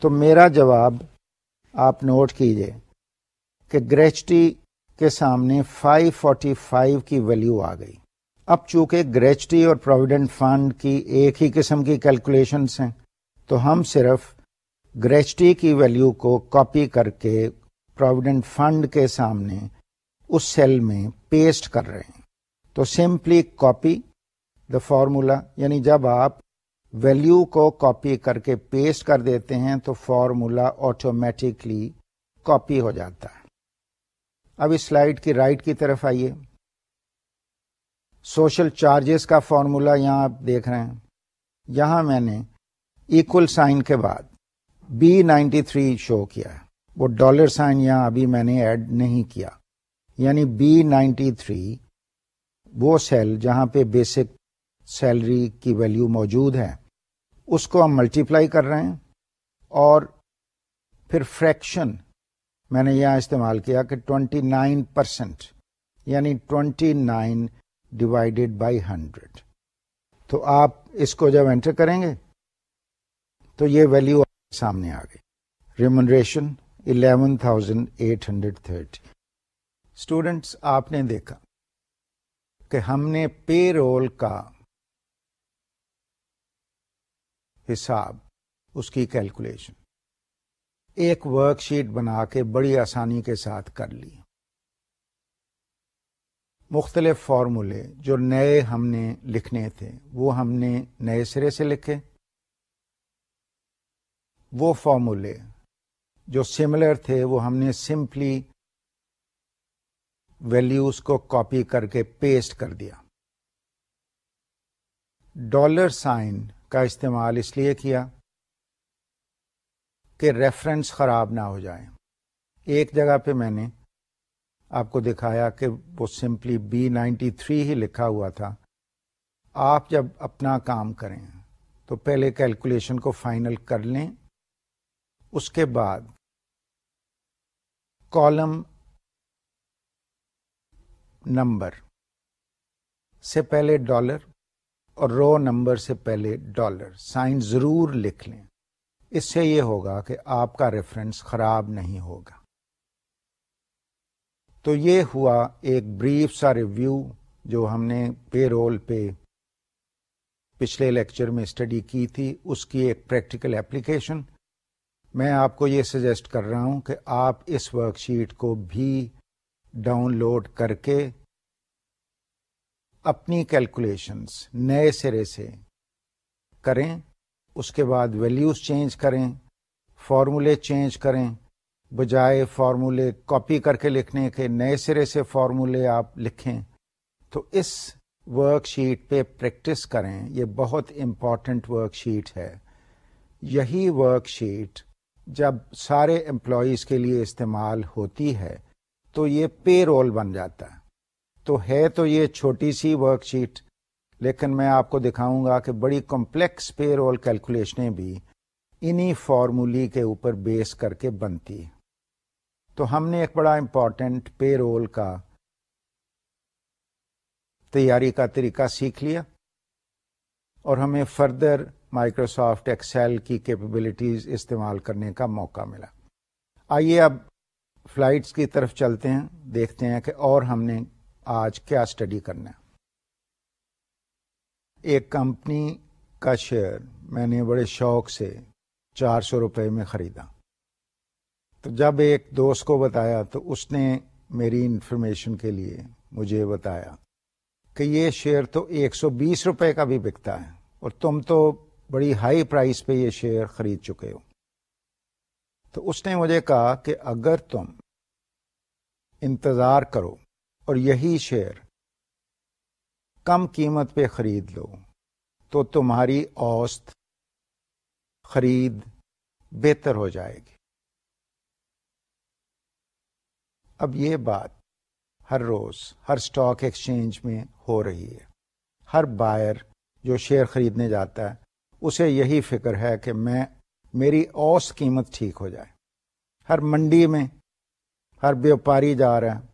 تو میرا جواب آپ نوٹ کیجیے کہ گریچٹی کے سامنے 545 کی ویلیو آ گئی۔ اب چونکہ گریچٹی اور پروویڈنٹ فنڈ کی ایک ہی قسم کی کیلکولیشنس ہیں، تو ہم صرف گریچٹی کی ویلیو کو کاپی کر کے پروویڈنٹ فنڈ کے سامنے اس سیل میں پیسٹ کر رہے ہیں۔ تو سمپلی کاپی دا فارمولا یعنی جب آپ ویلیو کو کاپی کر کے پیسٹ کر دیتے ہیں، تو فارمولا آٹومیٹکلی کاپی ہو جاتا ہے۔ اب اس سلائڈ کی رائٹ کی طرف آئیے۔ سوشل چارجز کا فارمولا یہاں آپ دیکھ رہے ہیں۔ یہاں میں نے ایکول سائن کے بعد بی نائنٹی تھری شو کیا وہ ڈالر سائن یہاں ابھی میں نے ایڈ نہیں کیا۔ یعنی بی نائنٹی تھری وہ سیل جہاں پہ بیسک سیلری کی ویلیو موجود ہے، اس کو ہم ملٹیپلائی کر رہے ہیں اور پھر فریکشن میں نے یہاں استعمال کیا کہ ٹوینٹی نائن پرسینٹ یعنی twenty nine divided by hundred. تو آپ اس کو جب انٹر کریں گے، تو یہ ویلو سامنے آ گئی۔ Remuneration eleven thousand eight hundred thirty. Students آپ نے دیکھا کہ ہم نے پے رول کا حساب، اس کی کیلکولیشن ایک ورک شیٹ بنا کے بڑی آسانی کے ساتھ کر لی۔ مختلف فارمولے جو نئے ہم نے لکھنے تھے، وہ ہم نے نئے سرے سے لکھے۔ وہ فارمولے جو سملر تھے، وہ ہم نے سمپلی ویلیوز کو کاپی کر کے پیسٹ کر دیا۔ ڈالر سائن کا استعمال اس لیے کیا کہ ریفرنس خراب نہ ہو جائے ایک جگہ پہ میں نے آپ کو دکھایا کہ وہ سمپلی بی نائنٹی تھری ہی لکھا ہوا تھا۔ آپ جب اپنا کام کریں تو پہلے کیلکولیشن کو فائنل کر لیں۔ اس کے بعد کالم نمبر سے پہلے ڈالر اور رو نمبر سے پہلے ڈالر سائن ضرور لکھ لیں۔ اس سے یہ ہوگا کہ آپ کا ریفرنس خراب نہیں ہوگا۔ تو یہ ہوا ایک بریف سا ریویو جو ہم نے پے رول پہ پچھلے لیکچر میں اسٹڈی کی تھی، اس کی ایک پریکٹیکل ایپلیکیشن میں آپ کو یہ سجیسٹ کر رہا ہوں کہ آپ اس ورک شیٹ کو بھی ڈاؤن لوڈ کر کے اپنی کیلکولیشنس نئے سرے سے کریں۔ اس کے بعد ویلیوز چینج کریں فارمولے چینج کریں، بجائے فارمولے کاپی کر کے لکھنے کے نئے سرے سے فارمولے آپ لکھیں، تو اس ورک شیٹ پہ پریکٹس کریں۔ یہ بہت امپورٹنٹ ورک شیٹ ہے۔ یہی ورک شیٹ جب سارے امپلائیز کے لیے استعمال ہوتی ہے، تو یہ پے رول بن جاتا ہے۔ تو ہے تو یہ چھوٹی سی ورک شیٹ لیکن میں آپ کو دکھاؤں گا کہ بڑی کمپلیکس پے رول کیلکولیشنیں بھی انہی فارمولی کے اوپر بیس کر کے بنتی۔ تو ہم نے ایک بڑا امپورٹنٹ پے رول کا تیاری کا طریقہ سیکھ لیا اور ہمیں فردر مائکروسافٹ ایکسل کی کیپبلٹیز استعمال کرنے کا موقع ملا۔ آئیے اب فلائٹس کی طرف چلتے ہیں، دیکھتے ہیں کہ اور ہم نے آج کیا اسٹڈی کرنا ہے۔ ایک کمپنی کا شیئر میں نے بڑے شوق سے چار سو روپے میں خریدا۔ تو جب ایک دوست کو بتایا تو اس نے میری انفارمیشن کے لیے مجھے بتایا کہ یہ شیئر تو ایک سو بیس روپے کا بھی بکتا ہے اور تم تو بڑی ہائی پرائز پہ یہ شیئر خرید چکے ہو۔ تو اس نے مجھے کہا کہ اگر تم انتظار کرو اور یہی شیئر کم قیمت پہ خرید لو، تو تمہاری اوسط خرید بہتر ہو جائے گی۔ اب یہ بات ہر روز ہر سٹاک ایکسچینج میں ہو رہی ہے۔ ہر بائر جو شیئر خریدنے جاتا ہے، اسے یہی فکر ہے کہ میں، میری اوس قیمت ٹھیک ہو جائے۔ ہر منڈی میں ہر بیوپاری جا رہا ہے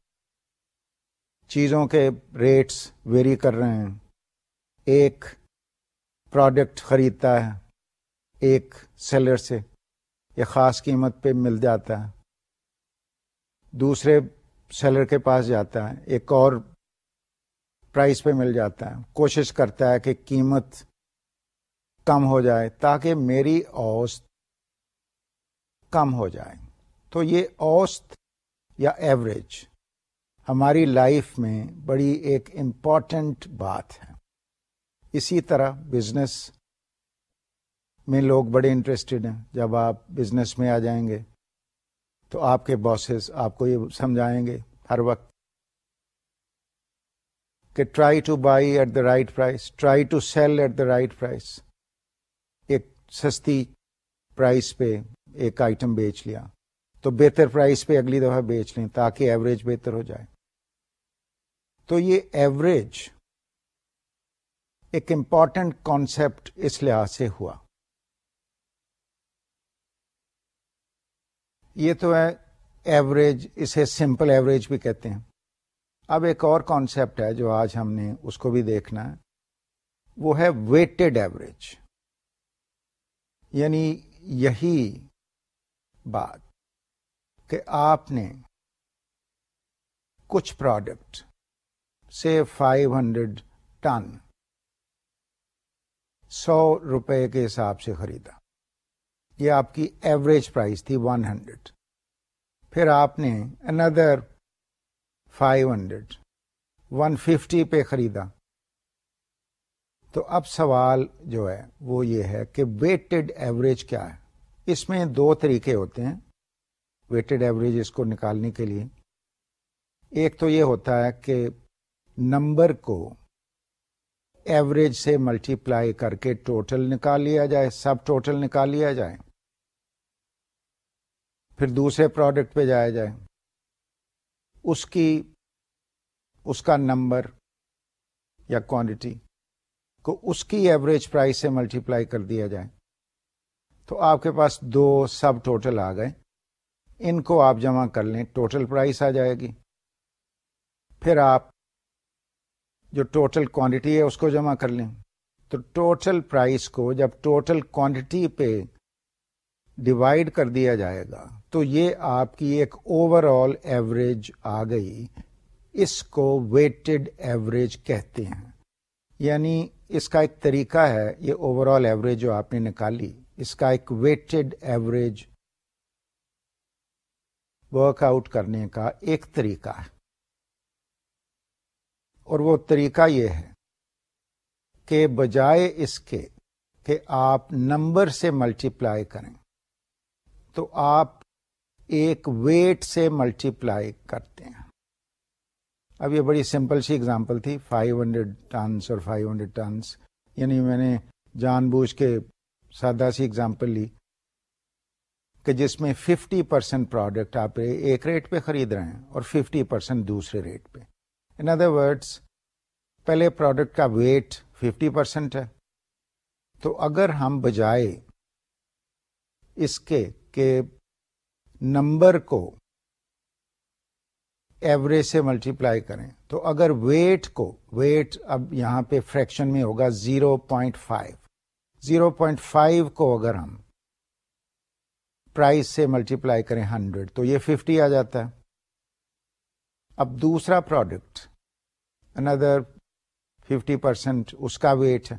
چیزوں کے ریٹس ویری کر رہے ہیں۔ ایک پروڈکٹ خریدتا ہے، ایک سیلر سے یہ خاص قیمت پہ مل جاتا ہے۔ دوسرے سیلر کے پاس جاتا ہے، ایک اور پرائز پہ مل جاتا ہے۔ کوشش کرتا ہے کہ قیمت کم ہو جائے تاکہ میری اوسط کم ہو جائے۔ تو یہ اوسط یا ایوریج ہماری لائف میں بڑی ایک امپورٹنٹ بات ہے۔ اسی طرح بزنس میں لوگ بڑے انٹرسٹڈ ہیں۔ جب آپ بزنس میں آ جائیں گے تو آپ کے باسز آپ کو یہ سمجھائیں گے ہر وقت کہ try to buy at the right price try to sell at the right price ایک سستی پرائز پہ ایک آئٹم بیچ لیا تو بہتر پرائز پہ اگلی دفعہ بیچ لیں تاکہ ایوریج بہتر ہو جائے۔ تو یہ ایوریج ایک امپورٹنٹ کانسیپٹ اس لحاظ سے ہوا۔ یہ تو ہے ایوریج اسے سمپل ایوریج بھی کہتے ہیں۔ اب ایک اور کانسیپٹ ہے جو آج ہم نے اس کو بھی دیکھنا ہے۔ وہ ہے ویٹڈ ایوریج یعنی یہی بات کہ آپ نے کچھ پروڈکٹ سے فائیو ہنڈریڈ ٹن سو روپے کے حساب سے خریدا۔ یہ آپ کی ایوریج پرائز تھی ون ہنڈریڈ پھر آپ نے اندر فائیو ہنڈریڈ ون ففٹی پہ خریدا۔ تو اب سوال جو ہے وہ یہ ہے کہ ویٹڈ ایوریج کیا ہے؟ اس میں دو طریقے ہوتے ہیں۔ ویٹڈ ایوریج اس کو نکالنے کے لیے۔ ایک تو یہ ہوتا ہے کہ نمبر کو ایوریج سے ملٹی پلائی کر کے ٹوٹل نکال لیا جائے سب ٹوٹل نکال لیا جائے۔ پھر دوسرے پروڈکٹ پہ جایا جائے۔ اس کی، اس کا نمبر یا کوانٹٹی کو اس کی ایوریج پرائز سے ملٹی پلائی کر دیا جائے۔ تو آپ کے پاس دو سب ٹوٹل آ گئے۔ ان کو آپ جمع کر لیں ٹوٹل پرائز آ جائے گی۔ پھر آپ جو ٹوٹل کوانٹٹی ہے اس کو جمع کر لیں۔ تو ٹوٹل پرائز کو جب ٹوٹل کوانٹٹی پہ ڈیوائڈ کر دیا جائے گا، تو یہ آپ کی ایک اوور آل ایوریج آ گئی۔ اس کو ویٹڈ ایوریج کہتے ہیں۔ یعنی اس کا ایک طریقہ ہے، یہ اوور آل ایوریج جو آپ نے نکالی، اس کا ایک ویٹڈ ایوریج ورک آؤٹ کرنے کا ایک طریقہ ہے۔ اور وہ طریقہ یہ ہے کہ بجائے اس کے کہ آپ نمبر سے ملٹی پلائی کریں، تو آپ ایک ویٹ سے ملٹی پلائی کرتے ہیں۔ اب یہ بڑی سمپل سی اگزامپل تھی فائیو ہنڈریڈ ٹنس اور فائیو ہنڈریڈ ٹنس یعنی میں نے جان بوجھ کے سادہ سی اگزامپل لی کہ جس میں ففٹی پرسینٹ پروڈکٹ آپ ایک ریٹ پہ خرید رہے ہیں اور ففٹی پرسینٹ دوسرے ریٹ پہ۔ ان ادر ورڈس پہلے پروڈکٹ کا ویٹ ففٹی پرسینٹ ہے۔ تو اگر ہم بجائے اس کے کہ نمبر کو ایوریج سے ملٹیپلائی کریں، تو اگر ویٹ کو ویٹ اب یہاں پہ فریکشن میں ہوگا zero point five zero point five کو اگر ہم پرائز سے ملٹیپلائی کریں ہنڈریڈ تو یہ ففٹی آ جاتا ہے۔ اب دوسرا پروڈکٹ اندر ففٹی پرسینٹ اس کا ویٹ ہے۔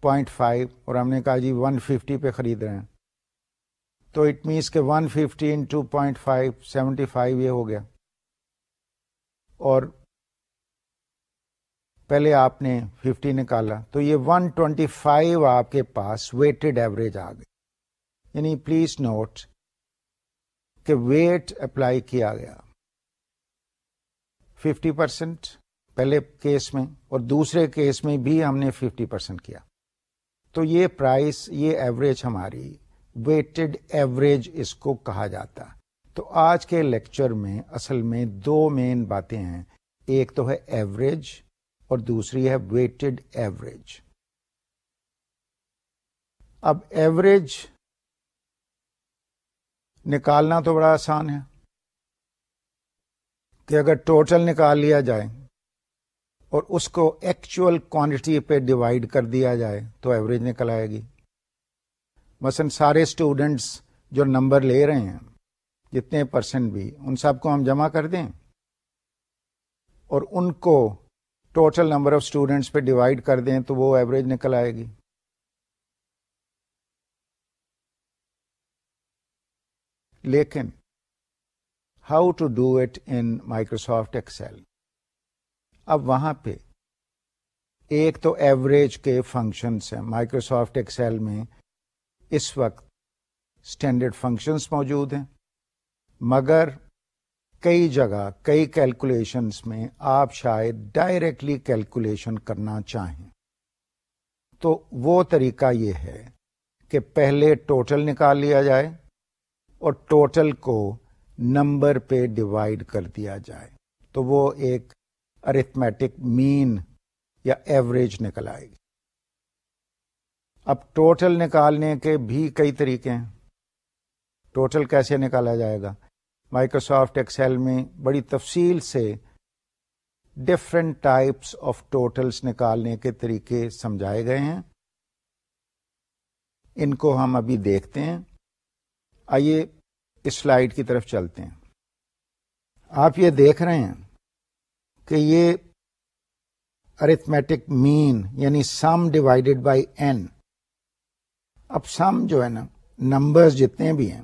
پوائنٹ فائیو اور ہم نے کہا جی ون ففٹی پہ خرید رہے ہیں۔ تو اٹ مینس کہ one fifty into point five seventy five یہ ہو گیا۔ اور پہلے آپ نے ففٹی نکالا۔ تو یہ ون ٹوینٹی فائیو آپ کے پاس ویٹڈ ایوریج آ گئی۔ یعنی پلیز نوٹ کہ ویٹ اپلائی کیا گیا۔ ففٹی پرسینٹ پہلے کیس میں اور دوسرے کیس میں بھی ہم نے ففٹی پرسینٹ کیا۔ تو یہ پرائس، یہ ایوریج ہماری ویٹڈ ایوریج اس کو کہا جاتا۔ تو آج کے لیکچر میں اصل میں دو مین باتیں ہیں۔ ایک تو ہے ایوریج اور دوسری ہے ویٹڈ ایوریج۔ اب ایوریج نکالنا تو بڑا آسان ہے۔ کہ اگر ٹوٹل نکال لیا جائے اور اس کو ایکچوئل کوانٹٹی پہ ڈیوائڈ کر دیا جائے تو ایوریج نکل آئے گی۔ مثلا سارے اسٹوڈینٹس جو نمبر لے رہے ہیں، جتنے پرسنٹ بھی، ان سب کو ہم جمع کر دیں۔ اور ان کو ٹوٹل نمبر آف اسٹوڈینٹس پہ ڈیوائڈ کر دیں تو وہ ایوریج نکل آئے گی۔ لیکن how to do it in Microsoft Excel اب وہاں پہ ایک تو ایوریج کے فنکشنس ہیں۔ مائکروسافٹ ایکسل میں اس وقت اسٹینڈرڈ فنکشنس موجود ہیں۔ مگر کئی جگہ کئی کیلکولیشنس میں آپ شاید ڈائریکٹلی کیلکولیشن کرنا چاہیں۔ تو وہ طریقہ یہ ہے کہ پہلے ٹوٹل نکال لیا جائے اور ٹوٹل کو نمبر پہ ڈیوائڈ کر دیا جائے تو وہ ایک ارتھمیٹک مین یا ایوریج نکل آئے گی۔ اب ٹوٹل نکالنے کے بھی کئی طریقے ہیں۔ ٹوٹل کیسے نکالا جائے گا؟ مائکروسافٹ ایکسل میں بڑی تفصیل سے ڈفرینٹ ٹائپس آف ٹوٹلس نکالنے کے طریقے سمجھائے گئے ہیں۔ ان کو ہم ابھی دیکھتے ہیں۔ آئیے اس سلائڈ کی طرف چلتے ہیں۔ آپ یہ دیکھ رہے ہیں کہ یہ ارتھمیٹک مین یعنی سم ڈیوائڈیڈ بائی این اب سم جو ہے نا نمبرز جتنے بھی ہیں،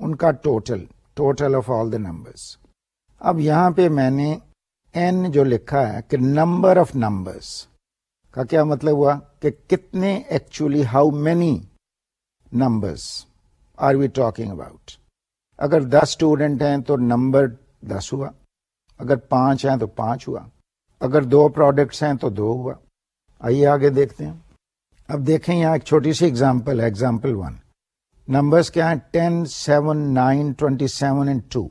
ان کا total total of all the numbers اب یہاں پہ میں نے این جو لکھا ہے کہ نمبر آف نمبرس کا کیا مطلب ہوا؟ کہ کتنے actually how many numbers are we talking about اگر دس اسٹوڈینٹ ہیں تو نمبر دس ہوا، اگر پانچ ہیں تو پانچ ہوا، اگر دو پروڈکٹس ہیں تو دو ہوا۔ آئیے آگے دیکھتے ہیں۔ اب دیکھیں یہاں ایک چھوٹی سی ایگزامپل ہے ایگزامپل ون نمبرس کیا ہیں؟ Ten seven nine twenty seven and two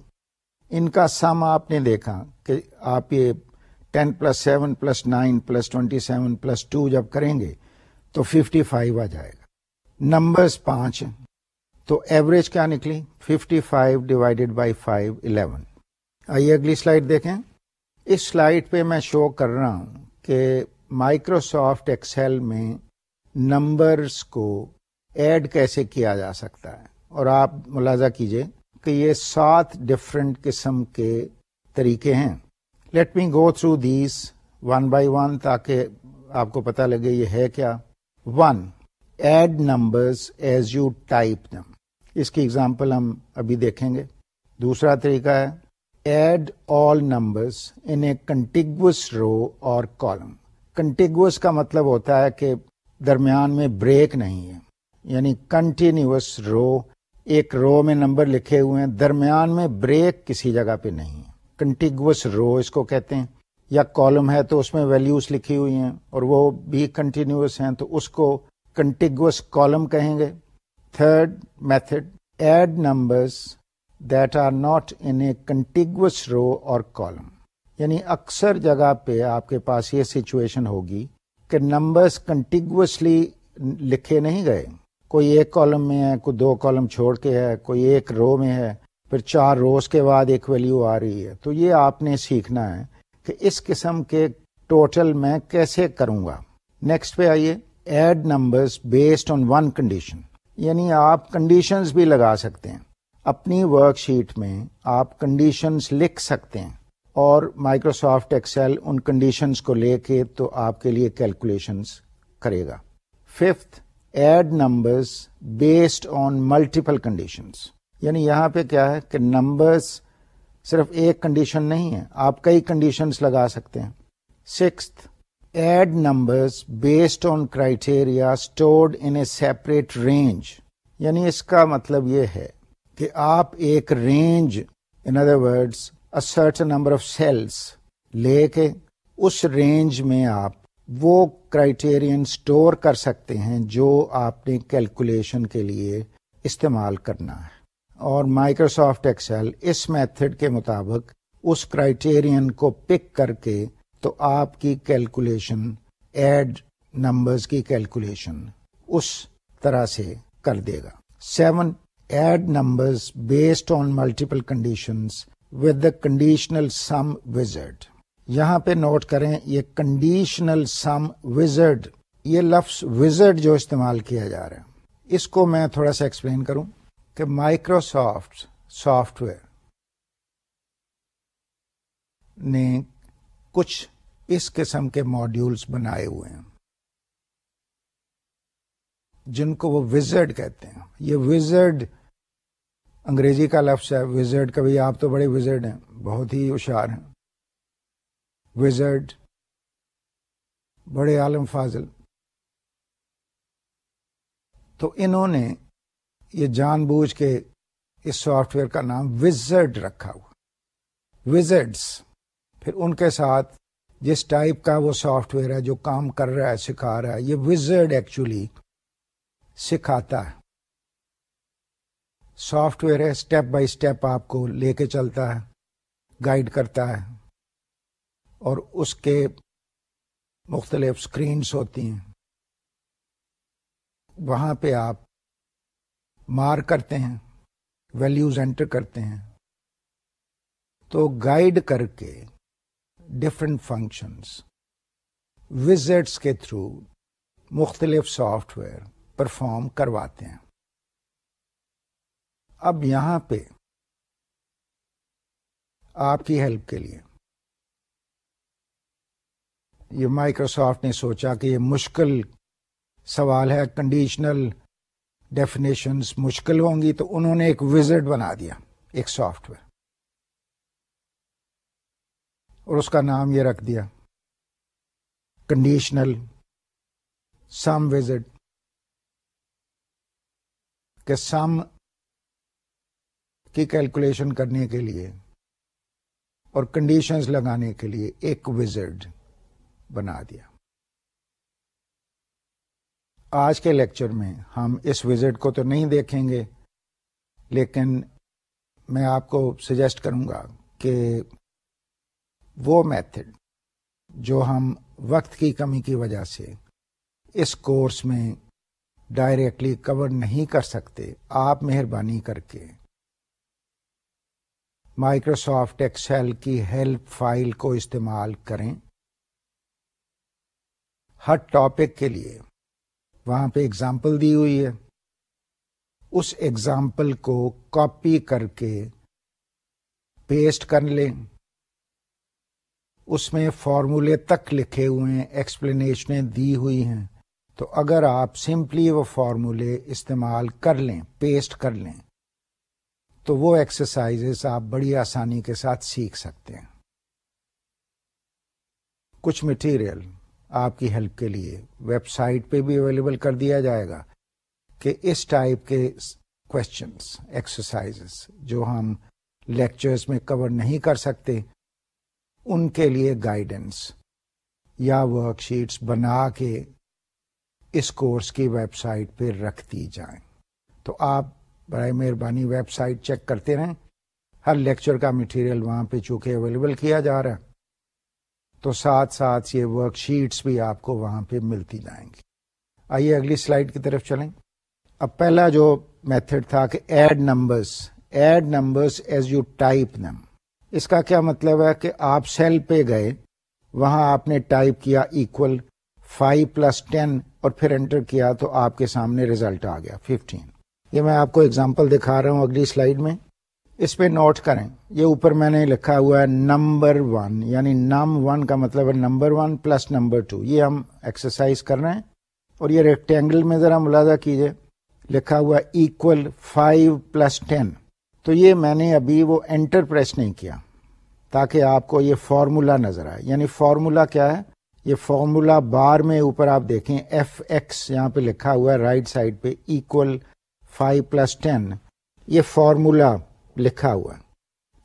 ان کا سم آپ نے دیکھا کہ آپ یہ ten plus seven plus nine plus twenty seven plus two جب کریں گے تو ففٹی فائیو آ جائے گا۔ نمبرس پانچ تو ایوریج کیا نکلی؟ Fifty five divided by five eleven آئیے اگلی سلائڈ دیکھیں۔ اس سلائڈ پہ میں شو کر رہا ہوں کہ مائکروسافٹ ایکسل میں نمبرس کو ایڈ کیسے کیا جا سکتا ہے؟ اور آپ ملازہ کیجیے کہ یہ سات ڈفرنٹ قسم کے طریقے ہیں۔ Let me go through these one by one تاکہ آپ کو پتا لگے یہ ہے کیا۔ One add numbers as you type them اس کی ایگزامپل ہم ابھی دیکھیں گے۔ دوسرا طریقہ ہے add all numbers in a contiguous row اور کالم کنٹیگوس کا مطلب ہوتا ہے کہ درمیان میں بریک نہیں ہے۔ یعنی کنٹینیوس رو ایک رو میں نمبر لکھے ہوئے ہیں، درمیان میں بریک کسی جگہ پہ نہیں ہے۔ کنٹیگوس رو اس کو کہتے ہیں۔ یا کالم ہے تو اس میں ویلیوز لکھی ہوئی ہیں اور وہ بھی کنٹینیوس ہیں تو اس کو کنٹیگوس کالم کہیں گے۔ Third method add numbers that are not in a contiguous row اور کالم یعنی اکثر جگہ پہ آپ کے پاس یہ سچویشن ہوگی کہ نمبرس کنٹیگوسلی لکھے نہیں گئے۔ کوئی ایک کالم میں ہے، کوئی دو کالم چھوڑ کے ہے، کوئی ایک رو میں ہے، پھر چار روز کے بعد ایک ویلیو آ رہی ہے۔ تو یہ آپ نے سیکھنا ہے کہ اس قسم کے ٹوٹل میں کیسے کروں گا۔ نیکسٹ پہ آئیے۔ Add numbers based on one condition یعنی آپ کنڈیشنز بھی لگا سکتے ہیں۔ اپنی ورک شیٹ میں آپ کنڈیشنز لکھ سکتے ہیں۔ اور مائکروسافٹ ایکسل ان کنڈیشنز کو لے کے تو آپ کے لیے کیلکولیشنز کرے گا۔ Fifth add numbers based on multiple conditions یعنی یہاں پہ کیا ہے کہ نمبرز صرف ایک کنڈیشن نہیں ہے، آپ کئی کنڈیشنز لگا سکتے ہیں۔ Six add numbers based on criteria stored in a separate range یعنی اس کا مطلب یہ ہے کہ آپ ایک range in other words certain number of cells لے کے اس رینج میں آپ وہ کرائٹیرین اسٹور کر سکتے ہیں جو آپ نے کیلکولیشن کے لیے استعمال کرنا ہے۔ اور مائکروسافٹ ایکسل اس میتھڈ کے مطابق اس کرائٹیرین کو پک کر کے تو آپ کی کیلکولیشن ایڈ نمبرز کی کیلکولیشن اس طرح سے کر دے گا۔ Seven add numbers based on multiple conditions with the conditional sum wizard یہاں پہ نوٹ کریں، یہ کنڈیشنل سم وزرڈ یہ لفظ وزرڈ جو استعمال کیا جا رہا ہے۔ اس کو میں تھوڑا سا ایکسپلین کروں کہ مائکروسافٹ سافٹ ویئر نے کچھ اس قسم کے ماڈیولس بنائے ہوئے ہیں۔ جن کو وہ وزرڈ کہتے ہیں۔ یہ وزرڈ انگریزی کا لفظ ہے۔ وزرڈ کبھی آپ تو بڑے وزرڈ ہیں، بہت ہی ہوشیار ہیں۔ وزرڈ بڑے عالم فاضل۔ تو انہوں نے یہ جان بوجھ کے اس سافٹ ویئر کا نام وزرڈ رکھا ہوا۔ وزرڈس پھر ان کے ساتھ جس ٹائپ کا وہ سافٹ ویئر ہے جو کام کر رہا ہے، سکھا رہا ہے، یہ وزرڈ ایکچولی سکھاتا ہے۔ سافٹ ویئر ہے اسٹیپ بائی اسٹیپ آپ کو لے کے چلتا ہے گائیڈ کرتا ہے۔ اور اس کے مختلف اسکرینس ہوتی ہیں۔ وہاں پہ آپ مار کرتے ہیں ویلیوز انٹر کرتے ہیں۔ تو گائیڈ کر کے ڈفرینٹ فنکشنس وزٹس کے تھرو مختلف سافٹ ویئر پرفارم کرواتے ہیں۔ اب یہاں پہ آپ کی ہیلپ کے لیے۔ یہ مائکروسافٹ نے سوچا کہ یہ مشکل سوال ہے کنڈیشنل ڈیفینیشنس مشکل ہوں گی تو انہوں نے ایک وزٹ بنا دیا، ایک سافٹ ویئر اور اس کا نام یہ رکھ دیا۔ کنڈیشنل سم وزٹ کہ سم کی کیلکولیشن کرنے کے لیے اور کنڈیشنز لگانے کے لیے ایک وزٹ بنا دیا۔ آج کے لیکچر میں ہم اس وزٹ کو تو نہیں دیکھیں گے، لیکن میں آپ کو سجیسٹ کروں گا کہ وہ میتھڈ جو ہم وقت کی کمی کی وجہ سے اس کورس میں ڈائریکٹلی کور نہیں کر سکتے، آپ مہربانی کر کے مائکروسافٹ ایکسل کی ہیلپ فائل کو استعمال کریں۔ ہر ٹاپک کے لیے وہاں پہ اگزامپل دی ہوئی ہے۔ اس ایگزامپل کو کاپی کر کے پیسٹ کر لیں۔ اس میں فارمولے تک لکھے ہوئے ہیں ایکسپلینیشنیں دی ہوئی ہیں۔ تو اگر آپ سمپلی وہ فارمولے استعمال کر لیں، پیسٹ کر لیں، تو وہ ایکسرسائز آپ بڑی آسانی کے ساتھ سیکھ سکتے ہیں۔ کچھ مٹیریل آپ کی ہیلپ کے لیے ویب سائٹ پہ بھی اویلیبل کر دیا جائے گا کہ اس ٹائپ کے کوشچنس ایکسرسائز جو ہم لیکچرز میں کور نہیں کر سکتے ان کے لیے گائیڈنس یا ورک شیٹس بنا کے اس کورس کی ویب سائٹ پہ رکھ دی جائیں۔ تو آپ برائے مہربانی ویب سائٹ چیک کرتے رہیں۔ ہر لیکچر کا مٹیریل وہاں پہ چونکہ اویلیبل کیا جا رہا ہے۔ تو ساتھ ساتھ یہ ورک شیٹس بھی آپ کو وہاں پہ ملتی جائیں گی۔ آئیے اگلی سلائڈ کی طرف چلیں۔ اب پہلا جو میتھڈ تھا کہ add numbers add numbers as you type نم اس کا کیا مطلب ہے کہ آپ سیل پہ گئے، وہاں آپ نے ٹائپ کیا اکول فائیو پلس ٹین اور پھر انٹر کیا تو آپ کے سامنے ریزلٹ آ گیا ففٹین یہ میں آپ کو اگزامپل دکھا رہا ہوں اگلی سلائڈ میں۔ اس پہ نوٹ کریں، یہ اوپر میں نے لکھا ہوا ہے نمبر ون یعنی نم ون کا مطلب ہے number one plus number two یہ ہم ایکسرسائز کر رہے ہیں اور یہ ریکٹینگل میں ذرا ملازہ کیجیے۔ لکھا ہوا اکول فائیو پلس ٹین تو یہ میں نے ابھی وہ انٹر پریس نہیں کیا تاکہ آپ کو یہ فارمولا نظر آئے۔ یعنی فارمولا کیا ہے؟ یہ فارمولا بار میں اوپر آپ دیکھیں ایف ایکس یہاں پہ لکھا ہوا ہے رائٹ سائڈ پہ اکول فائیو پلس ٹین یہ فارمولا لکھا ہوا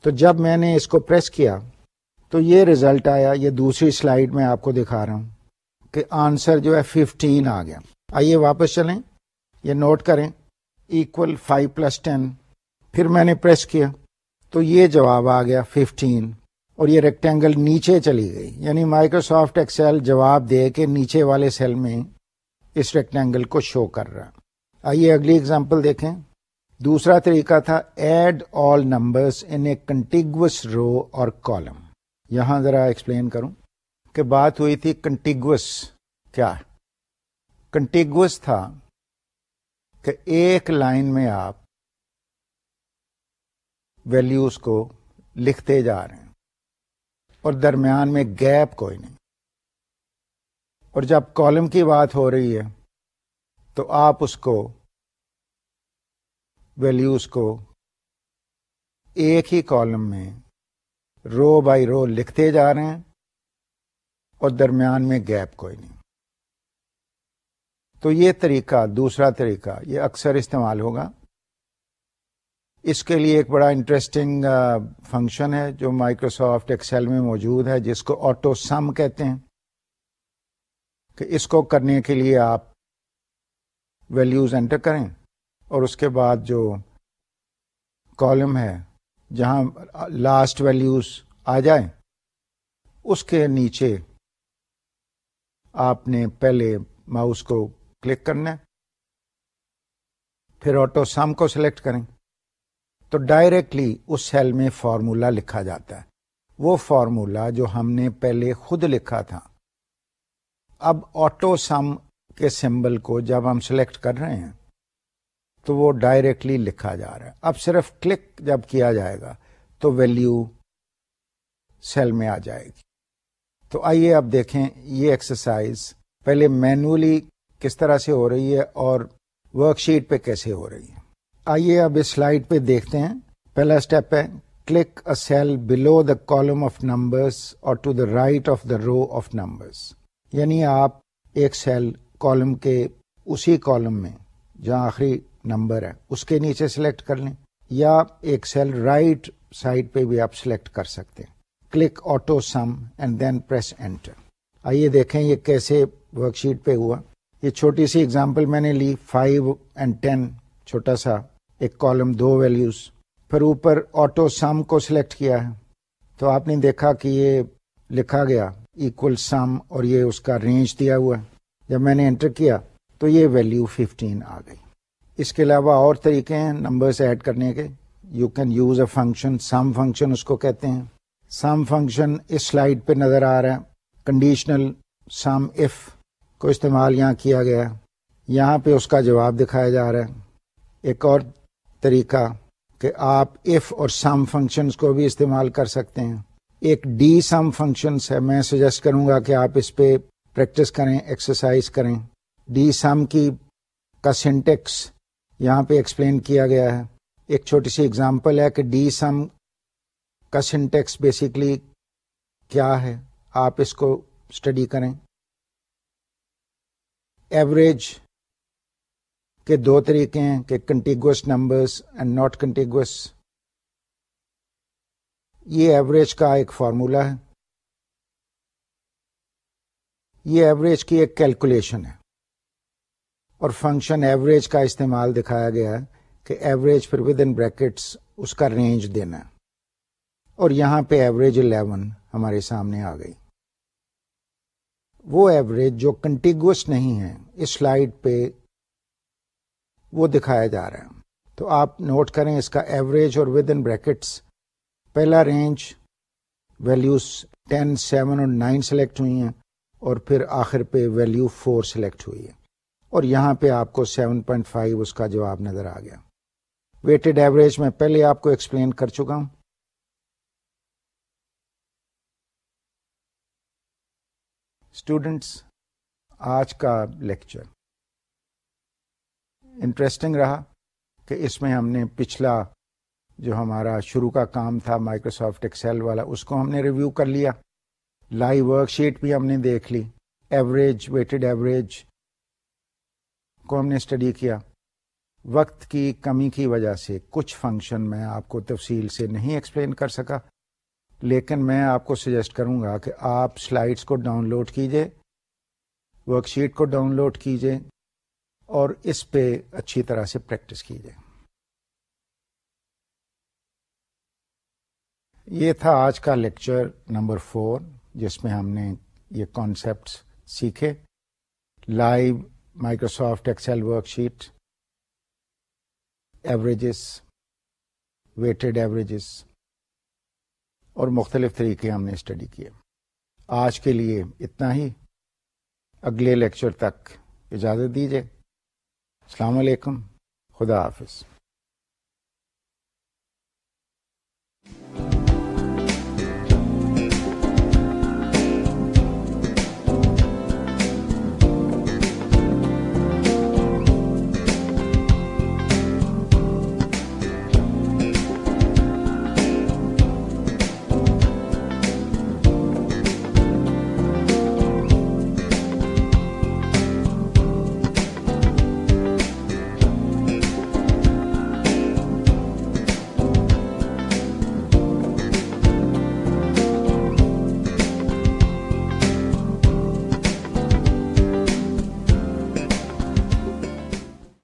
تو جب میں نے اس کو پریس کیا تو یہ ریزلٹ آیا، یہ دوسری سلائیڈ میں آپ کو دکھا رہا ہوں کہ آنسر جو ہے ففٹین آ گیا۔ آئیے واپس چلیں، یہ نوٹ کریں۔ اکول فائیو پلس ٹین پھر میں نے پریس کیا۔ تو یہ جواب آ گیا ففٹین اور یہ ریکٹینگل نیچے چلی گئی۔ یعنی مائکروسافٹ ایکسل جواب دے کے نیچے والے سیل میں اس ریکٹینگل کو شو کر رہا۔ آئیے اگلی اگزامپل دیکھیں۔ دوسرا طریقہ تھا add all numbers in a contiguous row اور کالم یہاں ذرا ایکسپلین کروں کہ بات ہوئی تھی کنٹیگوس کیا کنٹیگوس تھا کہ ایک لائن میں آپ ویلیوز کو لکھتے جا رہے ہیں۔ اور درمیان میں گیپ کوئی نہیں۔ اور جب کالم کی بات ہو رہی ہے، تو آپ اس کو ویلیوز کو ایک ہی کالم میں رو بائی رو لکھتے جا رہے ہیں اور درمیان میں گیپ کوئی نہیں۔ تو یہ طریقہ، دوسرا طریقہ، یہ اکثر استعمال ہوگا۔ اس کے لیے ایک بڑا انٹرسٹنگ فنکشن ہے جو مائکروسافٹ ایکسل میں موجود ہے، جس کو آٹو سم کہتے ہیں۔ کہ اس کو کرنے کے لیے آپ ویلیوز انٹر کریں اور اس کے بعد جو کالم ہے، جہاں لاسٹ ویلیوز آ جائیں، اس کے نیچے آپ نے پہلے ماؤس کو کلک کرنا ہے۔ پھر آٹو سم کو سلیکٹ کریں۔ تو ڈائریکٹلی اس سیل میں فارمولا لکھا جاتا ہے۔ وہ فارمولا جو ہم نے پہلے خود لکھا تھا۔ اب آٹو سم کے سمبل کو جب ہم سلیکٹ کر رہے ہیں، تو وہ ڈائریکٹلی لکھا جا رہا ہے۔ اب صرف کلک جب کیا جائے گا، تو ویلیو سیل میں آ جائے گی۔ تو آئیے اب دیکھیں یہ ایکسرسائز پہلے مینولی کس طرح سے ہو رہی ہے اور ورک شیٹ پہ کیسے ہو رہی ہے۔ آئیے اب اس سلائڈ پہ دیکھتے ہیں۔ پہلا اسٹیپ ہے click a cell below the column of numbers اور to the right of the row of numbers یعنی آپ ایک سیل کالم کے اسی کالم میں جہاں آخری نمبر ہے، اس کے نیچے سلیکٹ کر لیں۔ یا ایک سیل رائٹ سائڈ پہ بھی آپ سلیکٹ کر سکتے ہیں۔ Click autosum and then press enter آئیے دیکھیں یہ کیسے ورک شیٹ پہ ہوا۔ یہ چھوٹی سی اگزامپل میں نے لی فائیو اینڈ ٹین چھوٹا سا ایک کالم، دو ویلیوز پھر اوپر آٹو سم کو سلیکٹ کیا ہے۔ تو آپ نے دیکھا کہ یہ لکھا گیا ایکول سم اور یہ اس کا رینج دیا ہوا ہے۔ جب میں نے انٹر کیا، تو یہ ویلیو ففٹین آ گئی۔ اس کے علاوہ اور طریقے ہیں نمبرز ایڈ کرنے کے۔ You can use a function sum function اس کو کہتے ہیں۔ سم فنکشن اس سلائڈ پہ نظر آ رہا ہے۔ کنڈیشنل سم اف کو استعمال یہاں کیا گیا یہاں پہ اس کا جواب دکھایا جا رہا ہے۔ ایک اور طریقہ کہ آپ ایف اور سم فنکشنز کو بھی استعمال کر سکتے ہیں۔ ایک ڈی سم فنکشنس ہے۔ میں سجیسٹ کروں گا کہ آپ اس پہ پریکٹس کریں ایکسرسائز کریں۔ ڈی سم کی کا سینٹیکس یہاں پہ ایکسپلین کیا گیا ہے۔ ایک چھوٹی سی اگزامپل ہے کہ ڈی سم کا سینٹیکس بیسکلی کیا ہے۔ آپ اس کو اسٹڈی کریں۔ ایوریج کے دو طریقے ہیں کہ contiguous numbers and not contiguous یہ ایوریج کا ایک فارمولا ہے. یہ ایوریج کی ایک کیلکولیشن ہے. اور فنکشن ایوریج کا استعمال دکھایا گیا ہے کہ ایوریج پھر ود ان بریکٹس اس کا رینج دینا ہے. اور یہاں پہ ایوریج الیون ہمارے سامنے آ گئی. وہ ایوریج جو کنٹیگوس نہیں ہے، اس سلائڈ پہ وہ دکھایا جا رہا ہے۔ تو آپ نوٹ کریں اس کا ایوریج اور ود ان بریکٹس پہلا رینج ویلوز ٹین سیون اور نائن سلیکٹ ہوئی ہیں اور پھر آخر پہ ویلو فور سلیکٹ ہوئی ہے۔ اور یہاں پہ آپ کو سیون پوائنٹ فائیو اس کا جواب نظر آ گیا۔ ویٹڈ ایوریج میں پہلے آپ کو ایکسپلین کر چکا ہوں۔ اسٹوڈینٹس آج کا لیکچر انٹرسٹنگ رہا کہ اس میں ہم نے پچھلا جو ہمارا شروع کا کام تھا مائکروسافٹ ایکسل والا، اس کو ہم نے ریویو کر لیا۔ لائیو ورک شیٹ بھی ہم نے دیکھ لی۔ ایوریج ویٹڈ ایوریج کو ہم نے اسٹڈی کیا۔ وقت کی کمی کی وجہ سے کچھ فنکشن میں آپ کو تفصیل سے نہیں ایکسپلین کر سکا۔ لیکن میں آپ کو سجیسٹ کروں گا کہ آپ سلائڈس کو ڈاؤن لوڈ کیجیے ورک شیٹ کو ڈاؤن لوڈ کیجیے۔ اور اس پہ اچھی طرح سے پریکٹس کیجیے یہ تھا آج کا لیکچر نمبر فور، جس میں ہم نے یہ کانسیپٹس سیکھے۔ Live Microsoft Excel worksheet averages weighted averages اور مختلف طریقے ہم نے اسٹڈی کیے۔ آج کے لیے اتنا ہی۔ اگلے لیکچر تک اجازت دیجیے السلام علیکم خدا حافظ۔